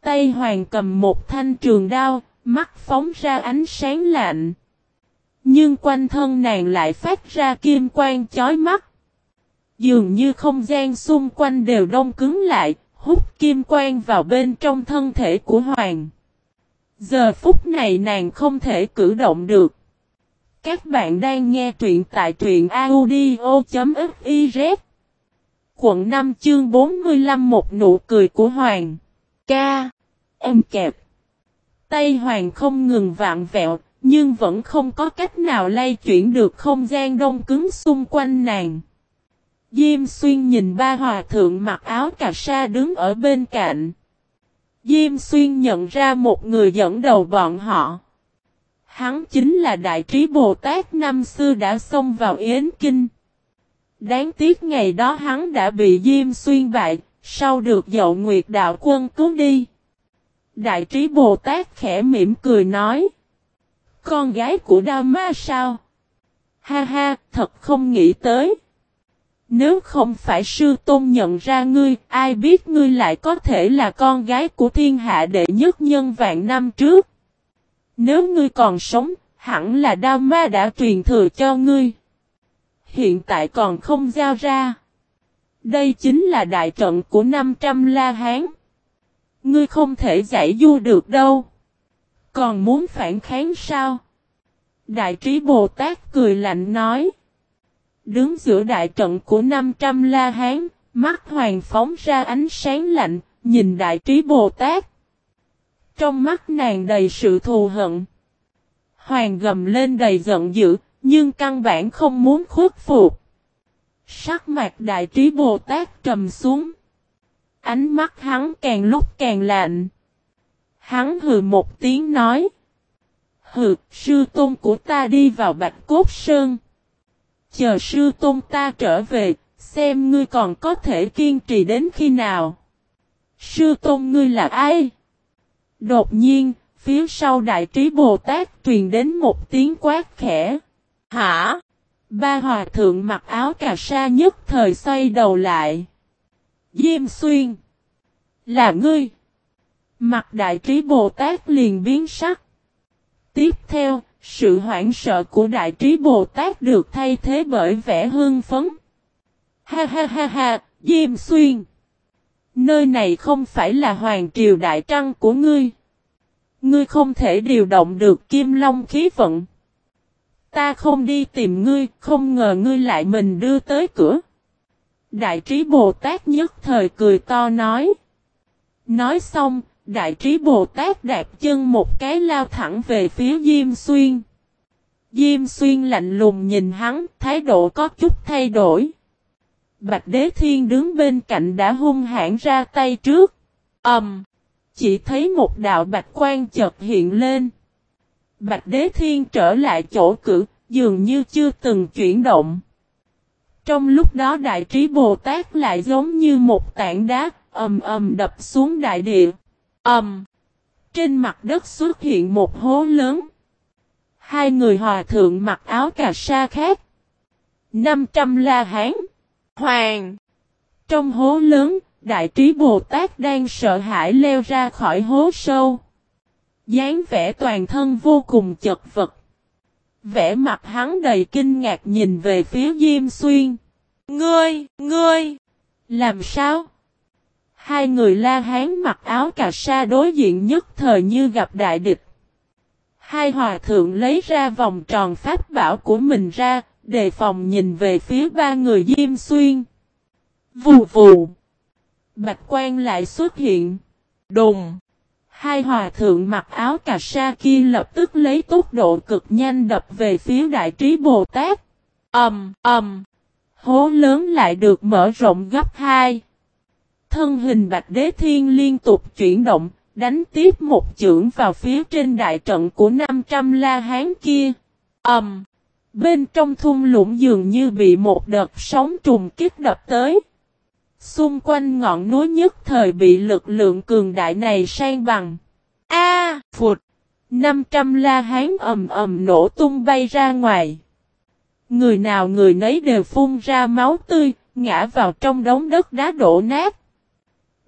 Tay Hoàng cầm một thanh trường đao, mắt phóng ra ánh sáng lạnh. Nhưng quanh thân nàng lại phát ra kim quang chói mắt. Dường như không gian xung quanh đều đông cứng lại, hút kim quang vào bên trong thân thể của Hoàng. Giờ phút này nàng không thể cử động được. Các bạn đang nghe truyện tại truyện audio.fiz Quận 5 chương 45 Một nụ cười của Hoàng. Ca. Em kẹp. Tay Hoàng không ngừng vạn vẹo Nhưng vẫn không có cách nào lay chuyển được không gian đông cứng xung quanh nàng. Diêm xuyên nhìn ba hòa thượng mặc áo cà sa đứng ở bên cạnh. Diêm xuyên nhận ra một người dẫn đầu bọn họ. Hắn chính là Đại Trí Bồ Tát năm xưa đã xông vào Yến Kinh. Đáng tiếc ngày đó hắn đã bị Diêm xuyên bại, sau được dậu Nguyệt Đạo Quân cứu đi. Đại Trí Bồ Tát khẽ mỉm cười nói. Con gái của Đa Ma sao? Ha ha, thật không nghĩ tới. Nếu không phải sư tôn nhận ra ngươi, ai biết ngươi lại có thể là con gái của thiên hạ đệ nhất nhân vạn năm trước. Nếu ngươi còn sống, hẳn là đao ma đã truyền thừa cho ngươi. Hiện tại còn không giao ra. Đây chính là đại trận của 500 La Hán. Ngươi không thể giải du được đâu. Còn muốn phản kháng sao? Đại trí Bồ Tát cười lạnh nói. Đứng giữa đại trận của 500 la hán, mắt hoàng phóng ra ánh sáng lạnh, nhìn đại trí Bồ Tát. Trong mắt nàng đầy sự thù hận. Hoàng gầm lên đầy giận dữ, nhưng căn bản không muốn khuất phục. Sắc mặt đại trí Bồ Tát trầm xuống. Ánh mắt hắn càng lúc càng lạnh. Hắn hừ một tiếng nói. Hừ, sư tôn của ta đi vào Bạch Cốt Sơn. Chờ sư tôn ta trở về, xem ngươi còn có thể kiên trì đến khi nào. Sư tôn ngươi là ai? Đột nhiên, phía sau đại trí Bồ Tát truyền đến một tiếng quát khẽ. Hả? Ba hòa thượng mặc áo cà sa nhất thời xoay đầu lại. Diêm xuyên. Là ngươi. Mặt đại trí Bồ Tát liền biến sắc. Tiếp theo, sự hoảng sợ của Đại Trí Bồ Tát được thay thế bởi vẻ hưng phấn. Ha ha ha ha, Diêm Xuyên. Nơi này không phải là Hoàng Triều Đại Trăng của ngươi. Ngươi không thể điều động được Kim Long khí vận. Ta không đi tìm ngươi, không ngờ ngươi lại mình đưa tới cửa. Đại trí Bồ Tát nhất thời cười to nói. Nói xong, Đại trí Bồ Tát đạp chân một cái lao thẳng về phía Diêm Xuyên. Diêm Xuyên lạnh lùng nhìn hắn, thái độ có chút thay đổi. Bạch Đế Thiên đứng bên cạnh đã hung hãn ra tay trước. Ầm! Um, chỉ thấy một đạo bạch quan chợt hiện lên. Bạch Đế Thiên trở lại chỗ cử, dường như chưa từng chuyển động. Trong lúc đó Đại Trí Bồ Tát lại giống như một tảng đá, ầm ầm đập xuống đại địa. Ầm. Trên mặt đất xuất hiện một hố lớn. Hai người hòa thượng mặc áo cà sa khác. 500 la hán. Hoàng. Trong hố lớn, Đại trí Bồ Tát đang sợ hãi leo ra khỏi hố sâu. dáng vẻ toàn thân vô cùng chật vật. Vẻ mặt hắn đầy kinh ngạc nhìn về phía Diêm Xuyên. Ngươi, ngươi, làm sao? Hai người la hán mặc áo cà sa đối diện nhất thời như gặp đại địch. Hai hòa thượng lấy ra vòng tròn pháp bảo của mình ra, đề phòng nhìn về phía ba người Diêm Xuyên. Vù vù. Bạch quan lại xuất hiện. Đùng. Hai hòa thượng mặc áo cà sa kia lập tức lấy tốc độ cực nhanh đập về phía đại trí Bồ Tát. Ầm, ầm. Hố lớn lại được mở rộng gấp hai. Thân hình Bạch Đế Thiên liên tục chuyển động, đánh tiếp một chưởng vào phía trên đại trận của 500 la hán kia. Ầm. bên trong thung lũng dường như bị một đợt sóng trùng kích đập tới. Xung quanh ngọn núi nhất thời bị lực lượng cường đại này sang bằng. A, à, phụt. 500 la hán ầm ầm nổ tung bay ra ngoài. Người nào người nấy đều phun ra máu tươi, ngã vào trong đống đất đá đổ nát.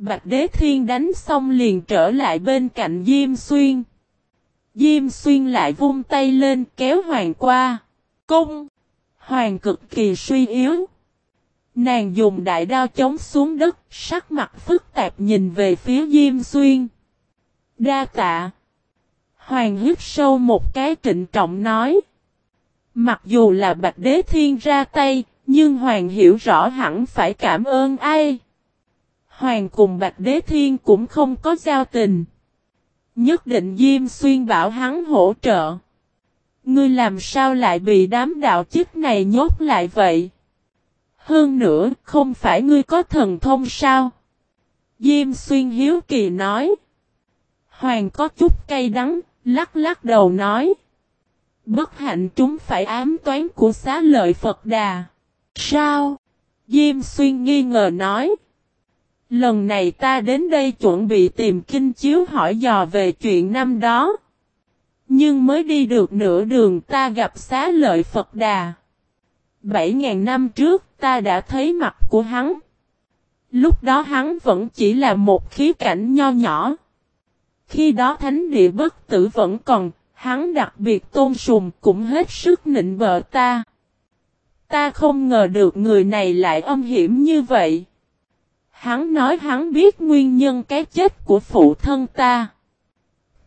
Bạch Đế Thiên đánh xong liền trở lại bên cạnh Diêm Xuyên. Diêm Xuyên lại vung tay lên kéo Hoàng qua. Cung! Hoàng cực kỳ suy yếu. Nàng dùng đại đao chống xuống đất, sắc mặt phức tạp nhìn về phía Diêm Xuyên. Đa tạ. Hoàng hít sâu một cái trịnh trọng nói. Mặc dù là Bạch Đế Thiên ra tay, nhưng Hoàng hiểu rõ hẳn phải cảm ơn ai. Hoàng cùng Bạch Đế Thiên cũng không có giao tình. Nhất định Diêm Xuyên bảo hắn hỗ trợ. Ngươi làm sao lại bị đám đạo chức này nhốt lại vậy? Hơn nữa, không phải ngươi có thần thông sao? Diêm Xuyên Hiếu Kỳ nói. Hoàng có chút cay đắng, lắc lắc đầu nói. Bất hạnh chúng phải ám toán của xá lợi Phật Đà. Sao? Diêm Xuyên nghi ngờ nói. Lần này ta đến đây chuẩn bị tìm kinh chiếu hỏi dò về chuyện năm đó. Nhưng mới đi được nửa đường ta gặp xá lợi Phật Đà. Bảy ngàn năm trước ta đã thấy mặt của hắn. Lúc đó hắn vẫn chỉ là một khí cảnh nho nhỏ. Khi đó thánh địa bất tử vẫn còn, hắn đặc biệt tôn sùng cũng hết sức nịnh bợ ta. Ta không ngờ được người này lại âm hiểm như vậy. Hắn nói hắn biết nguyên nhân cái chết của phụ thân ta.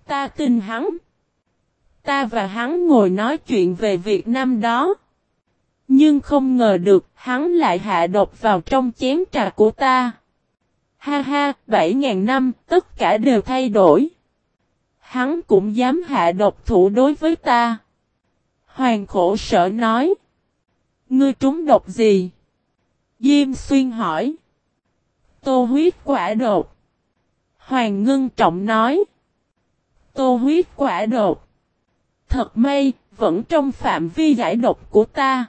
Ta tin hắn. Ta và hắn ngồi nói chuyện về việc năm đó. Nhưng không ngờ được hắn lại hạ độc vào trong chén trà của ta. Ha ha, bảy ngàn năm, tất cả đều thay đổi. Hắn cũng dám hạ độc thủ đối với ta. Hoàng khổ sở nói. Ngươi trúng độc gì? Diêm xuyên hỏi. Tô huyết quả đột. Hoàng ngưng trọng nói. Tô huyết quả đột. Thật may, vẫn trong phạm vi giải độc của ta.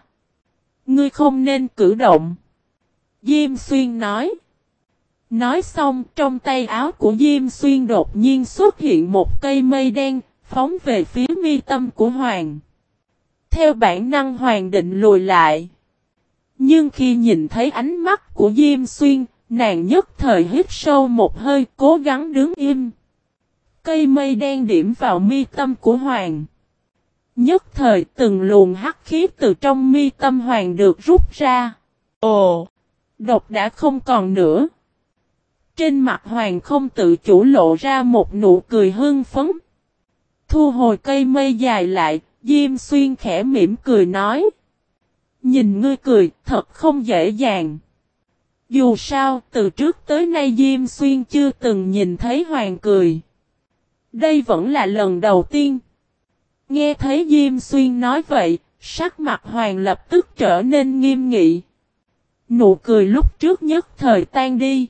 Ngươi không nên cử động. Diêm xuyên nói. Nói xong, trong tay áo của Diêm Xuyên đột nhiên xuất hiện một cây mây đen, phóng về phía mi tâm của Hoàng. Theo bản năng Hoàng định lùi lại. Nhưng khi nhìn thấy ánh mắt của Diêm Xuyên, nàng nhất thời hít sâu một hơi cố gắng đứng im. Cây mây đen điểm vào mi tâm của Hoàng. Nhất thời từng luồng hắc khí từ trong mi tâm Hoàng được rút ra. Ồ! Độc đã không còn nữa. Trên mặt hoàng không tự chủ lộ ra một nụ cười hưng phấn. Thu hồi cây mây dài lại, Diêm Xuyên khẽ mỉm cười nói. Nhìn ngươi cười, thật không dễ dàng. Dù sao, từ trước tới nay Diêm Xuyên chưa từng nhìn thấy hoàng cười. Đây vẫn là lần đầu tiên. Nghe thấy Diêm Xuyên nói vậy, sắc mặt hoàng lập tức trở nên nghiêm nghị. Nụ cười lúc trước nhất thời tan đi.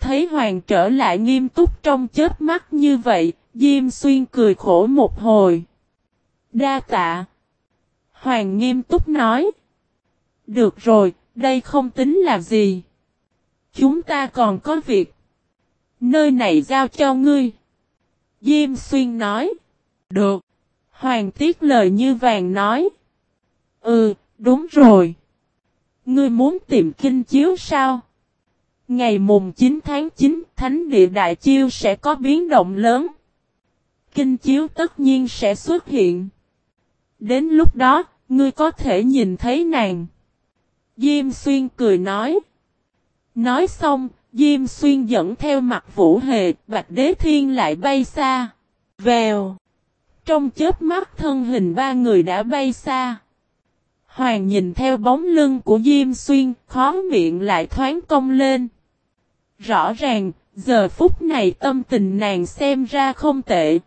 Thấy Hoàng trở lại nghiêm túc trong chết mắt như vậy, Diêm Xuyên cười khổ một hồi. Đa tạ. Hoàng nghiêm túc nói. Được rồi, đây không tính là gì. Chúng ta còn có việc. Nơi này giao cho ngươi. Diêm Xuyên nói. Được. Hoàng tiếc lời như vàng nói. Ừ, đúng rồi. Ngươi muốn tìm kinh chiếu sao? Ngày mùng 9 tháng 9, Thánh địa Đại Chiêu sẽ có biến động lớn. Kinh chiếu tất nhiên sẽ xuất hiện. Đến lúc đó, ngươi có thể nhìn thấy nàng. Diêm Xuyên cười nói. Nói xong, Diêm Xuyên dẫn theo mặt vũ hề, Bạch Đế Thiên lại bay xa. Vèo. Trong chớp mắt thân hình ba người đã bay xa. Hoàng nhìn theo bóng lưng của Diêm Xuyên, khó miệng lại thoáng công lên. Rõ ràng, giờ phút này tâm tình nàng xem ra không tệ.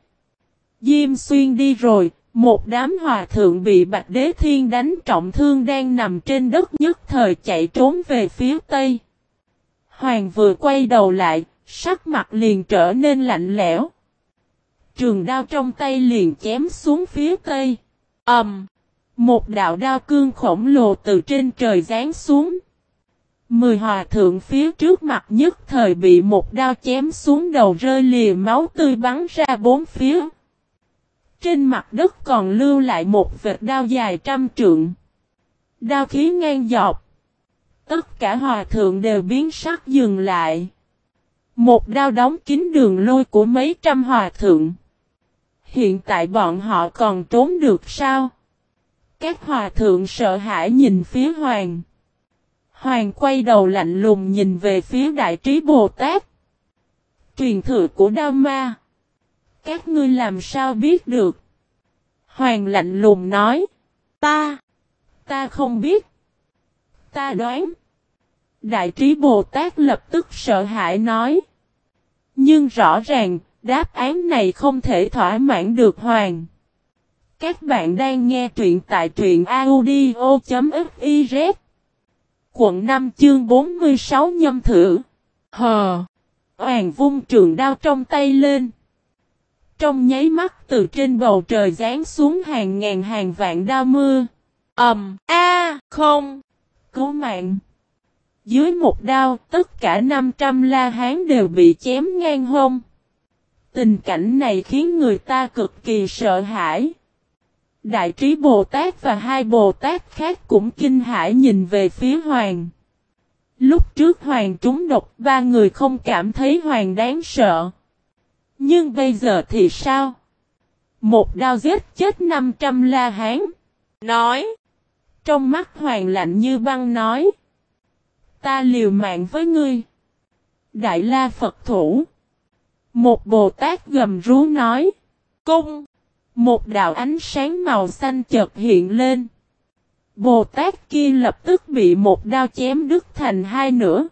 Diêm xuyên đi rồi, một đám hòa thượng bị Bạch Đế Thiên đánh trọng thương đang nằm trên đất nhất thời chạy trốn về phía tây. Hoàng vừa quay đầu lại, sắc mặt liền trở nên lạnh lẽo. Trường đao trong tay liền chém xuống phía tây. ầm, um, Một đạo đao cương khổng lồ từ trên trời giáng xuống. Mười hòa thượng phía trước mặt nhất thời bị một đao chém xuống đầu rơi lìa máu tươi bắn ra bốn phía. Trên mặt đất còn lưu lại một vệt đao dài trăm trượng. Đao khí ngang dọc. Tất cả hòa thượng đều biến sắc dừng lại. Một đao đóng kín đường lôi của mấy trăm hòa thượng. Hiện tại bọn họ còn trốn được sao? Các hòa thượng sợ hãi nhìn phía hoàng. Hoàng quay đầu lạnh lùng nhìn về phía đại trí Bồ Tát. Truyền thừa của Đao Ma. Các ngươi làm sao biết được? Hoàng lạnh lùng nói. Ta. Ta không biết. Ta đoán. Đại trí Bồ Tát lập tức sợ hãi nói. Nhưng rõ ràng, đáp án này không thể thỏa mãn được Hoàng. Các bạn đang nghe truyện tại truyện audio.fiz Quận 5 chương 46 nhâm thử. Hờ. Hoàng vung trường đao trong tay lên. Trong nháy mắt từ trên bầu trời rán xuống hàng ngàn hàng vạn đao mưa. Ẩm. A không. Cứu mạng. Dưới một đao, tất cả 500 la hán đều bị chém ngang hông. Tình cảnh này khiến người ta cực kỳ sợ hãi. Đại trí Bồ Tát và hai Bồ Tát khác cũng kinh hãi nhìn về phía Hoàng. Lúc trước Hoàng trúng độc ba người không cảm thấy Hoàng đáng sợ. Nhưng bây giờ thì sao? Một đao giết chết 500 la hán. Nói. Trong mắt Hoàng lạnh như băng nói. Ta liều mạng với ngươi. Đại la Phật thủ. Một Bồ Tát gầm rú nói. Cung. Một đạo ánh sáng màu xanh chợt hiện lên. Bồ Tát kia lập tức bị một đao chém đứt thành hai nửa.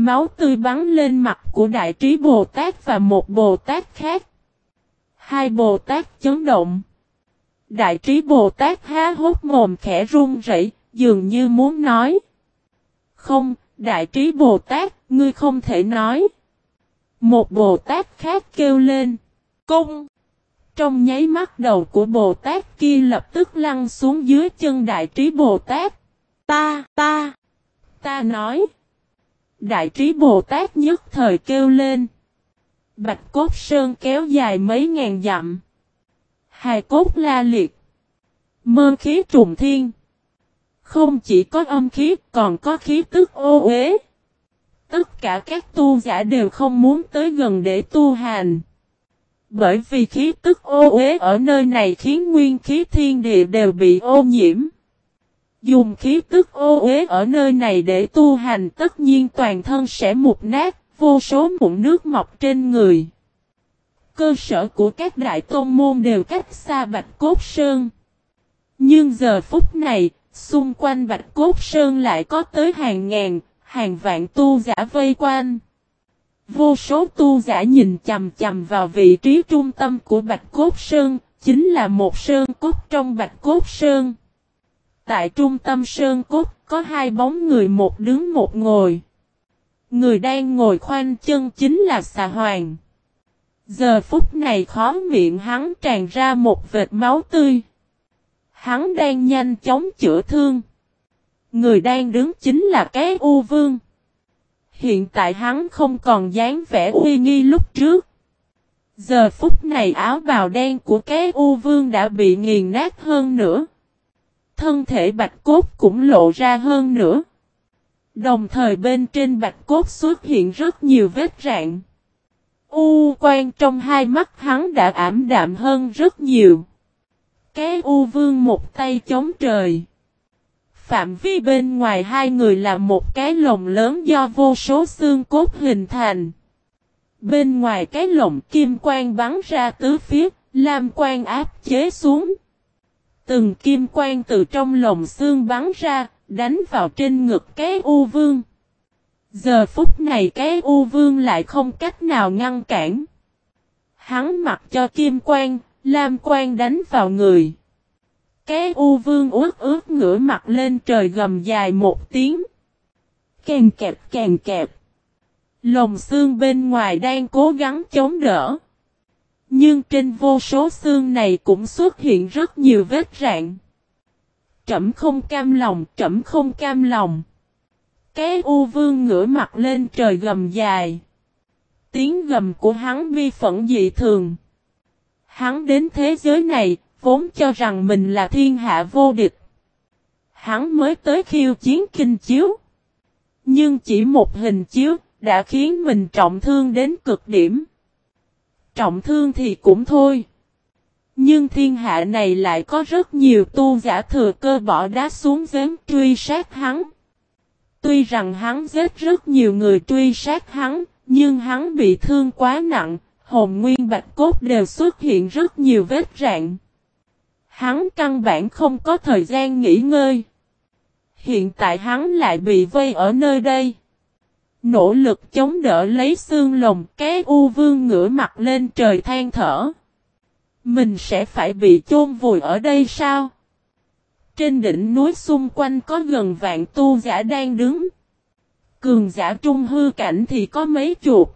Máu tươi bắn lên mặt của Đại Trí Bồ Tát và một Bồ Tát khác. Hai Bồ Tát chấn động. Đại Trí Bồ Tát há hốt mồm khẽ run rẩy, dường như muốn nói. Không, Đại Trí Bồ Tát, ngươi không thể nói. Một Bồ Tát khác kêu lên. Cung! Trong nháy mắt đầu của Bồ Tát kia lập tức lăn xuống dưới chân Đại Trí Bồ Tát. Ta, ta, ta nói. Đại Trí Bồ Tát nhất thời kêu lên. Bạch cốt sơn kéo dài mấy ngàn dặm. Hài cốt la liệt. Mơ khí trùng thiên. Không chỉ có âm khí, còn có khí tức ô uế. Tất cả các tu giả đều không muốn tới gần để tu hành. Bởi vì khí tức ô uế ở nơi này khiến nguyên khí thiên địa đều bị ô nhiễm. Dùng khí tức ô uế ở nơi này để tu hành tất nhiên toàn thân sẽ mục nát, vô số mụn nước mọc trên người. Cơ sở của các đại tôn môn đều cách xa Bạch Cốt Sơn. Nhưng giờ phút này, xung quanh Bạch Cốt Sơn lại có tới hàng ngàn, hàng vạn tu giả vây quanh. Vô số tu giả nhìn chầm chầm vào vị trí trung tâm của Bạch Cốt Sơn, chính là một sơn cốt trong Bạch Cốt Sơn. Tại trung tâm sơn cốt, có hai bóng người, một đứng một ngồi. Người đang ngồi khoanh chân chính là xà hoàng. Giờ phút này khó miệng hắn tràn ra một vệt máu tươi. Hắn đang nhanh chóng chữa thương. Người đang đứng chính là cái U Vương. Hiện tại hắn không còn dáng vẻ uy nghi lúc trước. Giờ phút này áo bào đen của cái U Vương đã bị nghiền nát hơn nữa. Thân thể bạch cốt cũng lộ ra hơn nữa. Đồng thời bên trên bạch cốt xuất hiện rất nhiều vết rạn. U quan trong hai mắt hắn đã ảm đạm hơn rất nhiều. Cái U Vương một tay chống trời. Phạm vi bên ngoài hai người là một cái lồng lớn do vô số xương cốt hình thành. Bên ngoài cái lồng kim quang bắn ra tứ phía, lam quang áp chế xuống. Từng kim quang từ trong lồng xương bắn ra, đánh vào trên ngực cái u vương. Giờ phút này cái U Vương lại không cách nào ngăn cản. Hắn mặc cho kim quang, lam quang đánh vào người. Cái U Vương ướt ướt ngửa mặt lên trời gầm dài một tiếng. Càng kẹp càng kẹp. Lồng xương bên ngoài đang cố gắng chống đỡ. Nhưng trên vô số xương này cũng xuất hiện rất nhiều vết rạn. Trẩm không cam lòng, trẩm không cam lòng. Cái u vương ngửa mặt lên trời gầm dài. Tiếng gầm của hắn vi phẫn dị thường. Hắn đến thế giới này, vốn cho rằng mình là thiên hạ vô địch. Hắn mới tới khiêu chiến kinh chiếu. Nhưng chỉ một hình chiếu, đã khiến mình trọng thương đến cực điểm. Trọng thương thì cũng thôi. Nhưng thiên hạ này lại có rất nhiều tu giả thừa cơ bỏ đá xuống giếng truy sát hắn. Tuy rằng hắn giết rất nhiều người truy sát hắn, nhưng hắn bị thương quá nặng, hồn nguyên bạch cốt đều xuất hiện rất nhiều vết rạn. Hắn căn bản không có thời gian nghỉ ngơi. Hiện tại hắn lại bị vây ở nơi đây. Nỗ lực chống đỡ lấy xương lồng cái u vương ngửa mặt lên trời than thở. Mình sẽ phải bị chôn vùi ở đây sao? Trên đỉnh núi xung quanh có gần vạn tu giả đang đứng. Cường giả trung hư cảnh thì có mấy chuột.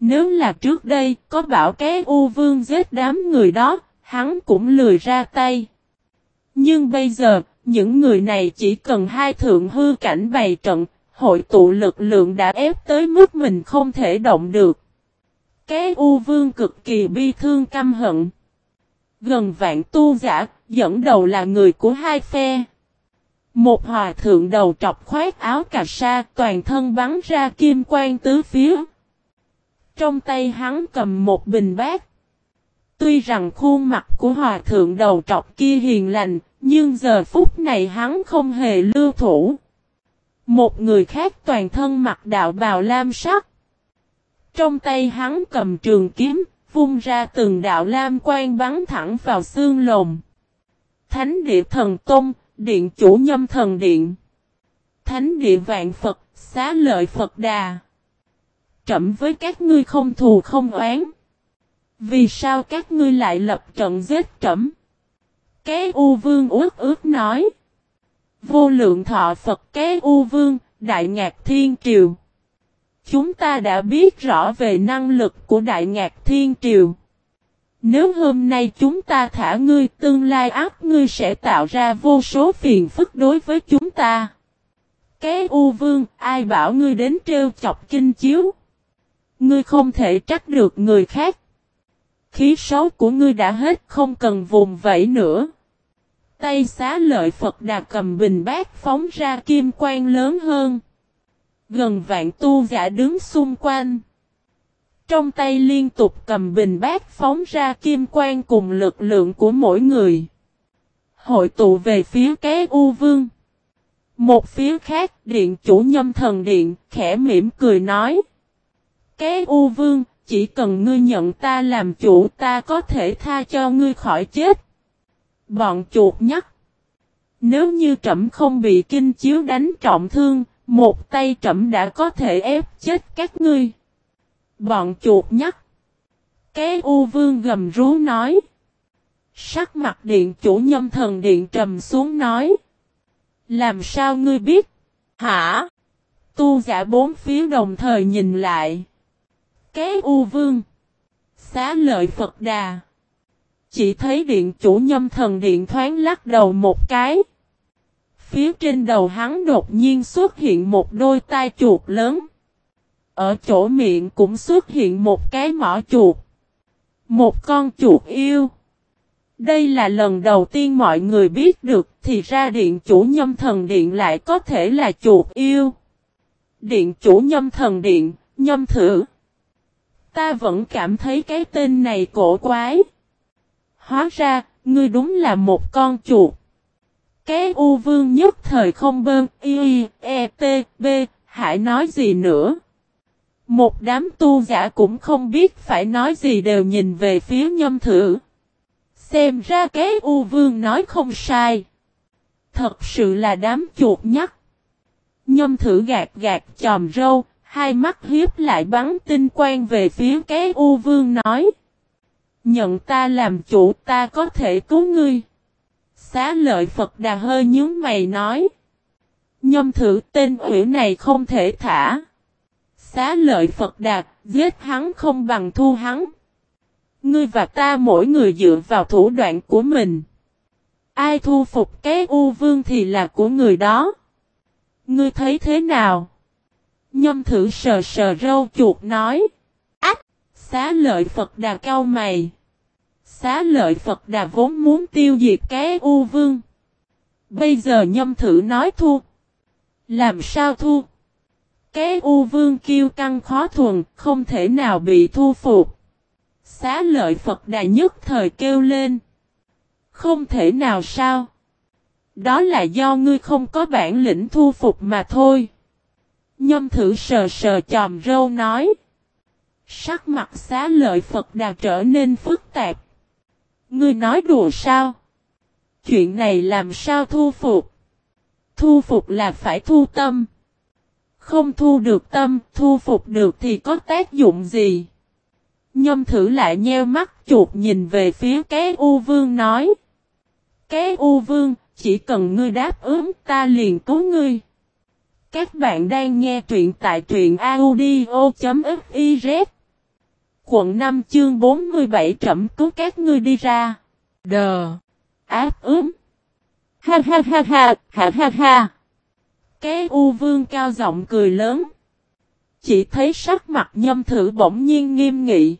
Nếu là trước đây có bảo cái u vương giết đám người đó, hắn cũng lười ra tay. Nhưng bây giờ, những người này chỉ cần hai thượng hư cảnh bày trận, hội tụ lực lượng đã ép tới mức mình không thể động được. Cái U Vương cực kỳ bi thương căm hận. Gần vạn tu giả, dẫn đầu là người của hai phe. Một hòa thượng đầu trọc khoét áo cà sa, toàn thân bắn ra kim quang tứ phía. Trong tay hắn cầm một bình bát. Tuy rằng khuôn mặt của hòa thượng đầu trọc kia hiền lành, nhưng giờ phút này hắn không hề lưu thủ. Một người khác toàn thân mặc đạo bào lam sắc. Trong tay hắn cầm trường kiếm, vung ra từng đạo lam quang bắn thẳng vào xương lồng. Thánh địa thần Tôn, điện chủ nhâm thần điện. Thánh địa vạn Phật, xá lợi Phật đà. Trẩm với các ngươi không thù không oán. Vì sao các ngươi lại lập trận giết trẫm? Cái U Vương ước ước nói. Vô lượng thọ Phật kế U Vương, Đại Ngạc Thiên Triều. Chúng ta đã biết rõ về năng lực của Đại Ngạc Thiên Triều. Nếu hôm nay chúng ta thả ngươi tương lai áp ngươi sẽ tạo ra vô số phiền phức đối với chúng ta. Kế U Vương, ai bảo ngươi đến trêu chọc kinh chiếu? Ngươi không thể trách được người khác. Khí xấu của ngươi đã hết không cần vùng vẫy nữa. Tay xá lợi Phật Đà cầm bình bát phóng ra kim quang lớn hơn. Gần vạn tu giả đứng xung quanh. Trong tay liên tục cầm bình bát phóng ra kim quang cùng lực lượng của mỗi người. Hội tụ về phía cái U Vương. Một phía khác, điện chủ nhâm thần điện, khẽ mỉm cười nói. Cái U Vương, chỉ cần ngươi nhận ta làm chủ ta có thể tha cho ngươi khỏi chết. Bọn chuột nhắc. Nếu như trẫm không bị kinh chiếu đánh trọng thương, một tay trẫm đã có thể ép chết các ngươi. Bọn chuột nhắc. Cái U Vương gầm rú nói. Sắc mặt điện chủ nhâm thần điện trầm xuống nói. Làm sao ngươi biết? Hả? Tu giả bốn phía đồng thời nhìn lại. Cái U Vương. Xá lợi Phật Đà. Chỉ thấy điện chủ nhâm thần điện thoáng lắc đầu một cái. Phía trên đầu hắn đột nhiên xuất hiện một đôi tai chuột lớn. Ở chỗ miệng cũng xuất hiện một cái mỏ chuột. Một con chuột yêu. Đây là lần đầu tiên mọi người biết được thì ra điện chủ nhâm thần điện lại có thể là chuột yêu. Điện chủ nhâm thần điện, nhâm thử. Ta vẫn cảm thấy cái tên này cổ quái. Hóa ra, ngươi đúng là một con chuột. Cái U Vương nhất thời không bơm y, e, t, b, hãy nói gì nữa. Một đám tu giả cũng không biết phải nói gì đều nhìn về phía nhâm thử. Xem ra cái U Vương nói không sai. Thật sự là đám chuột nhắc. Nhâm thử gạt gạt chòm râu, hai mắt hiếp lại bắn tinh quang về phía cái U Vương nói. Nhận ta làm chủ ta có thể cứu ngươi. Xá lợi Phật Đà hơi nhướng mày nói. Nhâm thử tên quỷ này không thể thả. Xá lợi Phật Đà, giết hắn không bằng thu hắn. Ngươi và ta mỗi người dựa vào thủ đoạn của mình. Ai thu phục cái U Vương thì là của người đó. Ngươi thấy thế nào? Nhâm thử sờ sờ râu chuột nói. Xá lợi Phật Đà cao mày. Xá lợi Phật Đà vốn muốn tiêu diệt cái U Vương. Bây giờ nhâm thử nói thu. Làm sao thu? Cái U Vương kiêu căng khó thuần, không thể nào bị thu phục. Xá lợi Phật Đà nhất thời kêu lên. Không thể nào sao? Đó là do ngươi không có bản lĩnh thu phục mà thôi. Nhâm thử sờ sờ chòm râu nói. Sắc mặt xá lợi Phật Đà trở nên phức tạp. Ngươi nói đùa sao? Chuyện này làm sao thu phục? Thu phục là phải thu tâm. Không thu được tâm, thu phục được thì có tác dụng gì? Nhâm thử lại nheo mắt chuột nhìn về phía cái U Vương nói. Cái U Vương, chỉ cần ngươi đáp ứng ta liền cứu ngươi. Các bạn đang nghe truyện tại truyện audio.fif Quận 5 chương 47 trẩm cứu các ngươi đi ra. Đờ. Áp ướm. Ha ha ha ha, ha ha ha. Cái U Vương cao giọng cười lớn. Chỉ thấy sắc mặt nhâm thử bỗng nhiên nghiêm nghị.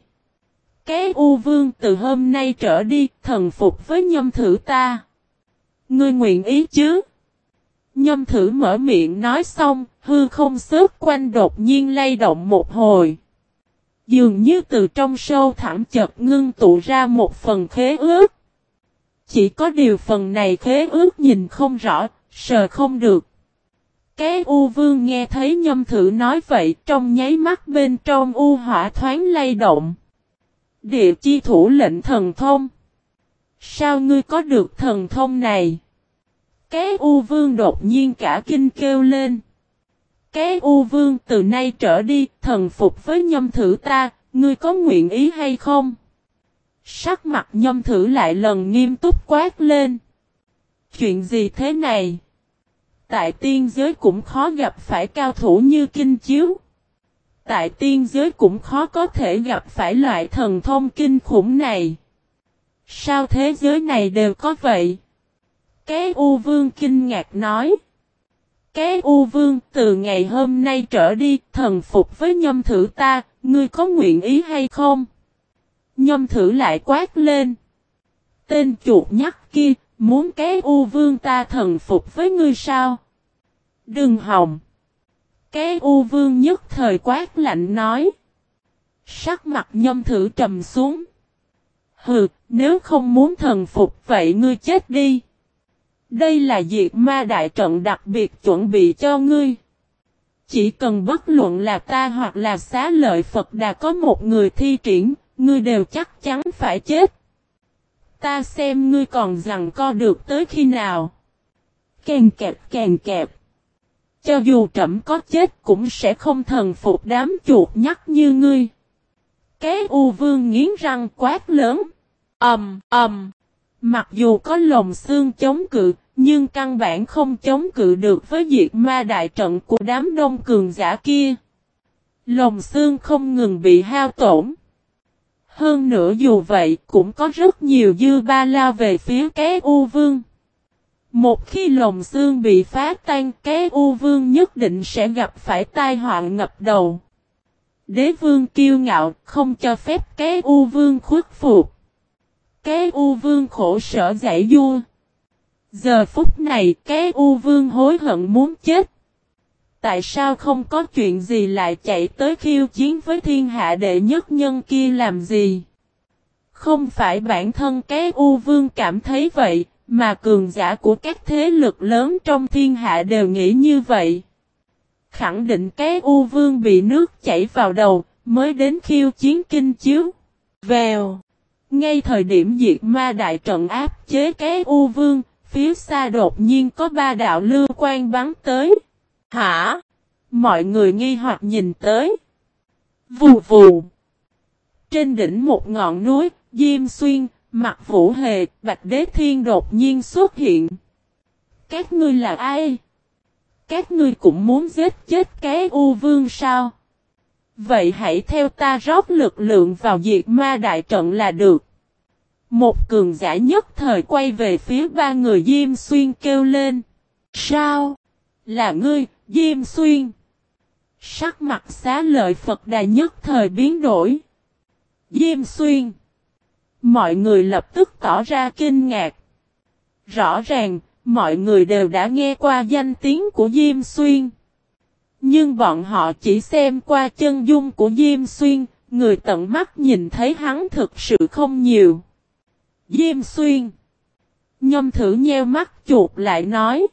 Cái U Vương từ hôm nay trở đi thần phục với nhâm thử ta. Ngươi nguyện ý chứ? Nhâm thử mở miệng nói xong, hư không xước quanh đột nhiên lay động một hồi. Dường như từ trong sâu thẳm chợt ngưng tụ ra một phần khế ước. Chỉ có điều phần này khế ước nhìn không rõ, sờ không được. Cái U Vương nghe thấy nhâm thử nói vậy trong nháy mắt bên trong U hỏa thoáng lay động. Địa chi thủ lệnh thần thông. Sao ngươi có được thần thông này? Cái U Vương đột nhiên cả kinh kêu lên. Cái U Vương từ nay trở đi thần phục với nhâm thử ta, ngươi có nguyện ý hay không? Sắc mặt nhâm thử lại lần nghiêm túc quát lên. Chuyện gì thế này? Tại tiên giới cũng khó gặp phải cao thủ như kinh chiếu. Tại tiên giới cũng khó có thể gặp phải loại thần thông kinh khủng này. Sao thế giới này đều có vậy? Cái U Vương kinh ngạc nói. Cái U Vương từ ngày hôm nay trở đi thần phục với nhâm thử ta, ngươi có nguyện ý hay không? Nhâm thử lại quát lên. Tên chuột nhắc kia, muốn cái U Vương ta thần phục với ngươi sao? Đừng hòng. Cái U Vương nhất thời quát lạnh nói. Sắc mặt nhâm thử trầm xuống. Hừ, nếu không muốn thần phục vậy ngươi chết đi. Đây là diệt ma đại trận đặc biệt chuẩn bị cho ngươi. Chỉ cần bất luận là ta hoặc là xá lợi Phật đã có một người thi triển, ngươi đều chắc chắn phải chết. Ta xem ngươi còn rằng co được tới khi nào. càng kẹp càng kẹp. Cho dù trẫm có chết cũng sẽ không thần phục đám chuột nhắc như ngươi. Cái U Vương nghiến răng quát lớn. Ầm, ầm. Mặc dù có lồng xương chống cự, nhưng căn bản không chống cự được với diệt ma đại trận của đám đông cường giả kia. Lồng xương không ngừng bị hao tổn. Hơn nữa dù vậy cũng có rất nhiều dư ba lao về phía cái U Vương. Một khi lồng xương bị phá tan cái U Vương nhất định sẽ gặp phải tai họa ngập đầu. Đế vương kiêu ngạo không cho phép cái U Vương khuất phục. Cái U Vương khổ sở giải vua. Giờ phút này cái U Vương hối hận muốn chết. Tại sao không có chuyện gì lại chạy tới khiêu chiến với thiên hạ đệ nhất nhân kia làm gì? Không phải bản thân cái U Vương cảm thấy vậy, mà cường giả của các thế lực lớn trong thiên hạ đều nghĩ như vậy. Khẳng định cái U Vương bị nước chảy vào đầu, mới đến khiêu chiến kinh chiếu. Vèo. Ngay thời điểm diệt ma đại trận áp chế cái U Vương, phía xa đột nhiên có ba đạo lưu quan bắn tới. Hả? Mọi người nghi hoặc nhìn tới. Vù vù. Trên đỉnh một ngọn núi, Diêm Xuyên, mặt Vũ Hề, Bạch Đế Thiên đột nhiên xuất hiện. Các ngươi là ai? Các ngươi cũng muốn giết chết cái U Vương sao? Vậy hãy theo ta rót lực lượng vào diệt ma đại trận là được. Một cường giả nhất thời quay về phía ba người Diêm Xuyên kêu lên. Sao? Là ngươi, Diêm Xuyên. Sắc mặt xá lợi Phật đà nhất thời biến đổi. Diêm Xuyên. Mọi người lập tức tỏ ra kinh ngạc. Rõ ràng, mọi người đều đã nghe qua danh tiếng của Diêm Xuyên. Nhưng bọn họ chỉ xem qua chân dung của Diêm Xuyên, người tận mắt nhìn thấy hắn thực sự không nhiều. Diêm Xuyên Nhâm thử nheo mắt chuột lại nói.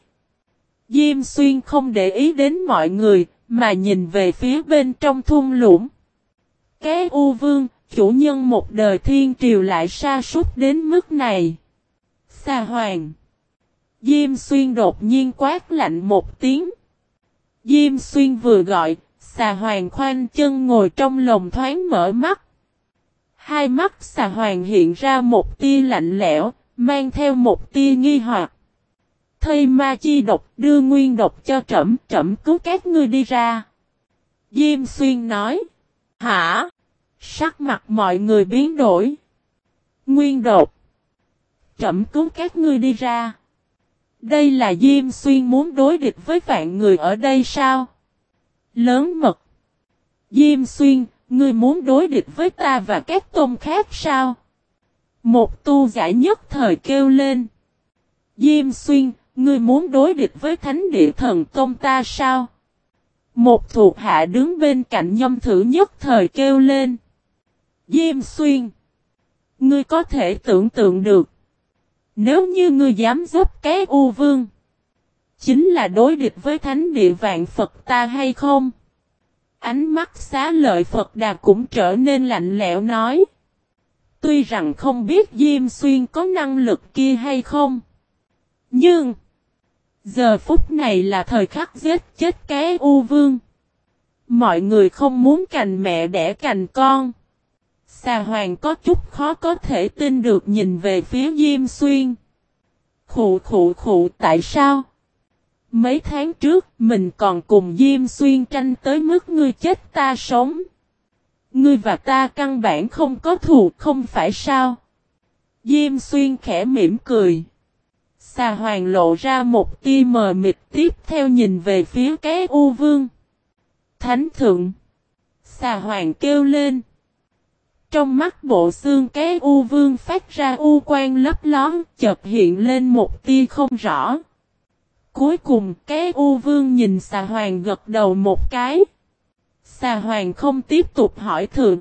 Diêm Xuyên không để ý đến mọi người, mà nhìn về phía bên trong thung lũng. Cái U Vương, chủ nhân một đời thiên triều lại sa sút đến mức này. Sa Hoàng Diêm Xuyên đột nhiên quát lạnh một tiếng. Diêm Xuyên vừa gọi, xà hoàng khoanh chân ngồi trong lồng thoáng mở mắt. Hai mắt xà hoàng hiện ra một tia lạnh lẽo, mang theo một tia nghi hoặc. Thây ma chi độc đưa nguyên độc cho trẩm, trẩm cứu các ngươi đi ra. Diêm xuyên nói. Hả? Sắc mặt mọi người biến đổi. Nguyên độc. Trẩm cứu các ngươi đi ra. Đây là Diêm Xuyên muốn đối địch với vạn người ở đây sao? Lớn mật. Diêm Xuyên, ngươi muốn đối địch với ta và các tôn khác sao? Một tu giả nhất thời kêu lên. Diêm Xuyên, ngươi muốn đối địch với thánh địa thần tôn ta sao? Một thuộc hạ đứng bên cạnh nhâm thử nhất thời kêu lên. Diêm Xuyên. Ngươi có thể tưởng tượng được. Nếu như ngươi dám giúp cái U Vương. Chính là đối địch với thánh địa vạn Phật ta hay không? Ánh mắt xá lợi Phật Đà cũng trở nên lạnh lẽo nói. Tuy rằng không biết Diêm Xuyên có năng lực kia hay không. Nhưng. Giờ phút này là thời khắc giết chết cái U Vương. Mọi người không muốn cành mẹ đẻ cành con. Xà hoàng có chút khó có thể tin được nhìn về phía Diêm Xuyên. Khụ khụ khụ, tại sao? Mấy tháng trước, mình còn cùng Diêm Xuyên tranh tới mức ngươi chết ta sống. Ngươi và ta căn bản không có thù, không phải sao? Diêm Xuyên khẽ mỉm cười. Xà hoàng lộ ra một tia mờ mịt tiếp theo nhìn về phía cái U Vương. Thánh thượng. Xà hoàng kêu lên. Trong mắt bộ xương cái U Vương phát ra U quan lấp lón, chợt hiện lên một tia không rõ. Cuối cùng cái U Vương nhìn xà hoàng gật đầu một cái. Xà hoàng không tiếp tục hỏi thượng.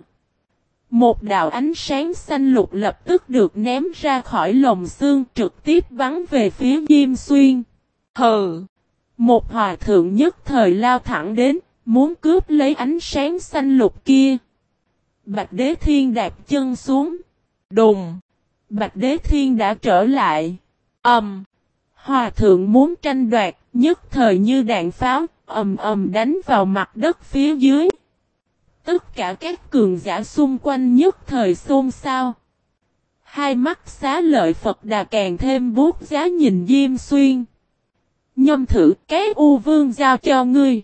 Một đạo ánh sáng xanh lục lập tức được ném ra khỏi lồng xương trực tiếp bắn về phía Diêm Xuyên. Hừ! Một hòa thượng nhất thời lao thẳng đến, muốn cướp lấy ánh sáng xanh lục kia. Bạch Đế Thiên đạp chân xuống. Đùng! Bạch Đế Thiên đã trở lại. Ầm! Um, Hòa thượng muốn tranh đoạt, nhất thời như đạn pháo, ầm ầm đánh vào mặt đất phía dưới. Tất cả các cường giả xung quanh nhất thời xôn xao. Hai mắt xá lợi Phật đà càng thêm bút giá nhìn Diêm Xuyên. Nhâm thử cái U Vương giao cho ngươi.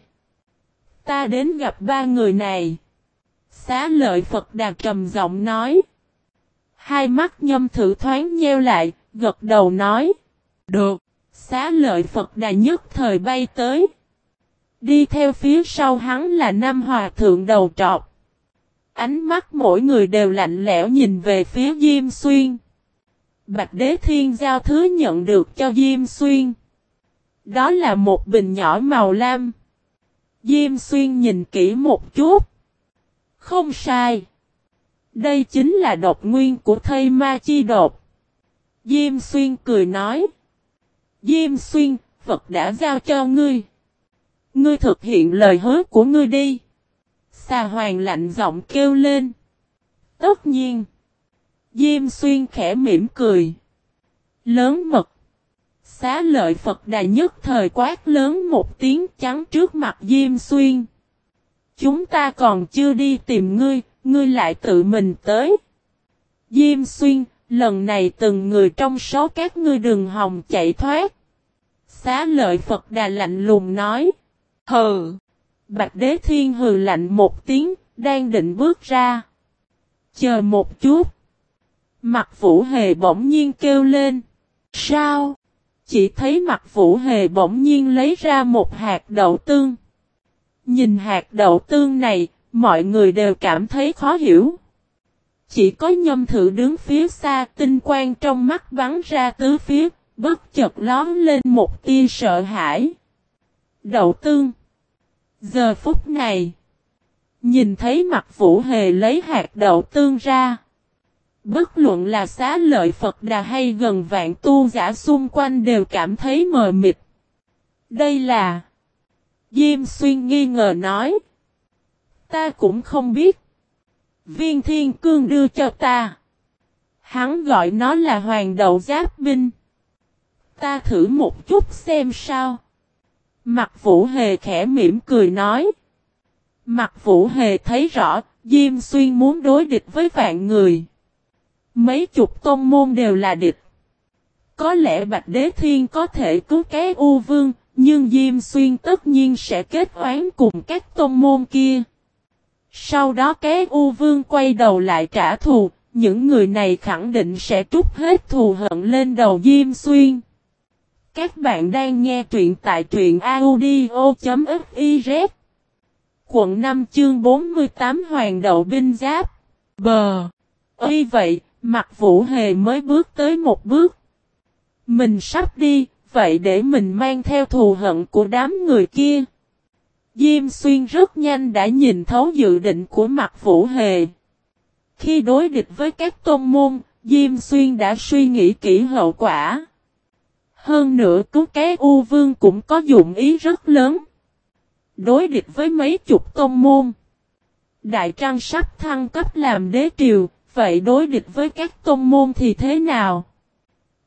Ta đến gặp ba người này. Xá lợi Phật đà trầm giọng nói. Hai mắt nhâm thử thoáng nheo lại, gật đầu nói. Được. Xá lợi Phật đà nhất thời bay tới. Đi theo phía sau hắn là Nam hòa thượng đầu trọc. Ánh mắt mỗi người đều lạnh lẽo nhìn về phía Diêm Xuyên. Bạch Đế Thiên Giao thứ nhận được cho Diêm Xuyên. Đó là một bình nhỏ màu lam. Diêm Xuyên nhìn kỹ một chút. Không sai. Đây chính là độc nguyên của thây ma chi độc. Diêm Xuyên cười nói. Diêm Xuyên, Phật đã giao cho ngươi. Ngươi thực hiện lời hứa của ngươi đi. Xà hoàng lạnh giọng kêu lên. Tất nhiên. Diêm Xuyên khẽ mỉm cười. Lớn mật. Xá lợi Phật Đà nhất thời quát lớn một tiếng trắng trước mặt Diêm Xuyên. Chúng ta còn chưa đi tìm ngươi, ngươi lại tự mình tới. Diêm Xuyên, lần này từng người trong số các ngươi đường hồng chạy thoát. Xá lợi Phật Đà lạnh lùng nói. Hừ. Bạch Đế Thiên hừ lạnh một tiếng, đang định bước ra. Chờ một chút. Mặt Vũ Hề bỗng nhiên kêu lên. Sao? Chỉ thấy mặt Vũ Hề bỗng nhiên lấy ra một hạt đậu tương. Nhìn hạt đậu tương này, mọi người đều cảm thấy khó hiểu. Chỉ có nhâm thử đứng phía xa tinh quang trong mắt bắn ra tứ phía, bất chợt lón lên một tia sợ hãi. Đậu tương. Giờ phút này, nhìn thấy mặt Vũ Hề lấy hạt đậu tương ra. Bất luận là xá lợi Phật Đà hay gần vạn tu giả xung quanh đều cảm thấy mờ mịt. Đây là... Diêm xuyên nghi ngờ nói. Ta cũng không biết. Viên thiên cương đưa cho ta. Hắn gọi nó là hoàng đậu giáp binh. Ta thử một chút xem sao. Mặt vũ hề khẽ mỉm cười nói. Mặt vũ hề thấy rõ, Diêm Xuyên muốn đối địch với vạn người. Mấy chục tôn môn đều là địch. Có lẽ Bạch Đế Thiên có thể cứu cái U Vương, nhưng Diêm Xuyên tất nhiên sẽ kết oán cùng các tôn môn kia. Sau đó cái U Vương quay đầu lại trả thù, những người này khẳng định sẽ trút hết thù hận lên đầu Diêm Xuyên. Các bạn đang nghe truyện tại truyện audio.fiz Quận 5 chương 48 Hoàng đậu binh giáp Bờ Ây vậy, mặt vũ hề mới bước tới một bước. Mình sắp đi, vậy để mình mang theo thù hận của đám người kia. Diêm xuyên rất nhanh đã nhìn thấu dự định của mặt vũ hề. Khi đối địch với các tôn môn, Diêm xuyên đã suy nghĩ kỹ hậu quả. Hơn nữa cứu cái U Vương cũng có dụng ý rất lớn. Đối địch với mấy chục tôn môn. Đại Trăng sắp thăng cấp làm đế triều, vậy đối địch với các tôn môn thì thế nào?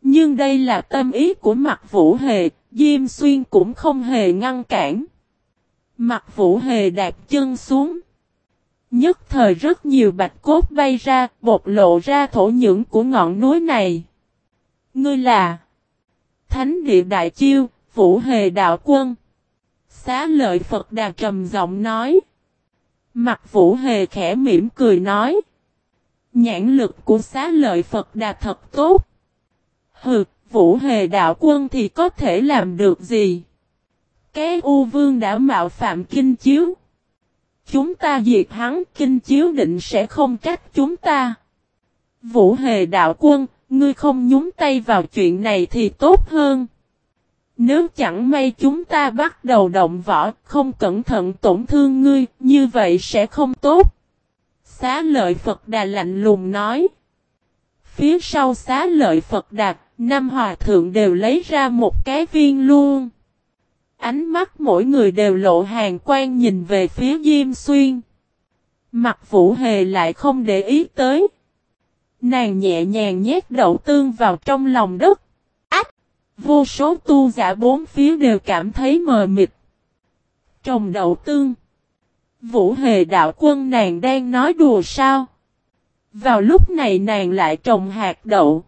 Nhưng đây là tâm ý của mặt vũ hề, Diêm Xuyên cũng không hề ngăn cản. Mặt vũ hề đạp chân xuống. Nhất thời rất nhiều bạch cốt bay ra, bột lộ ra thổ nhưỡng của ngọn núi này. Ngươi là Thánh địa đại chiêu, vũ hề đạo quân. Xá lợi Phật Đà trầm giọng nói. Mặt vũ hề khẽ mỉm cười nói. Nhãn lực của xá lợi Phật Đà thật tốt. Hừ, vũ hề đạo quân thì có thể làm được gì? Cái U Vương đã mạo phạm kinh chiếu. Chúng ta diệt hắn kinh chiếu định sẽ không trách chúng ta. Vũ hề đạo quân, ngươi không nhúng tay vào chuyện này thì tốt hơn. Nếu chẳng may chúng ta bắt đầu động võ, không cẩn thận tổn thương ngươi, như vậy sẽ không tốt. Xá lợi Phật Đà lạnh lùng nói. Phía sau xá lợi Phật Đà, năm hòa thượng đều lấy ra một cái viên luôn. Ánh mắt mỗi người đều lộ hàng quan nhìn về phía Diêm Xuyên. Mặt Vũ Hề lại không để ý tới. Nàng nhẹ nhàng nhét đậu tương vào trong lòng đất. Ách! Vô số tu giả bốn phía đều cảm thấy mờ mịt. Trồng đậu tương. Vũ hề đạo quân nàng đang nói đùa sao? Vào lúc này nàng lại trồng hạt đậu.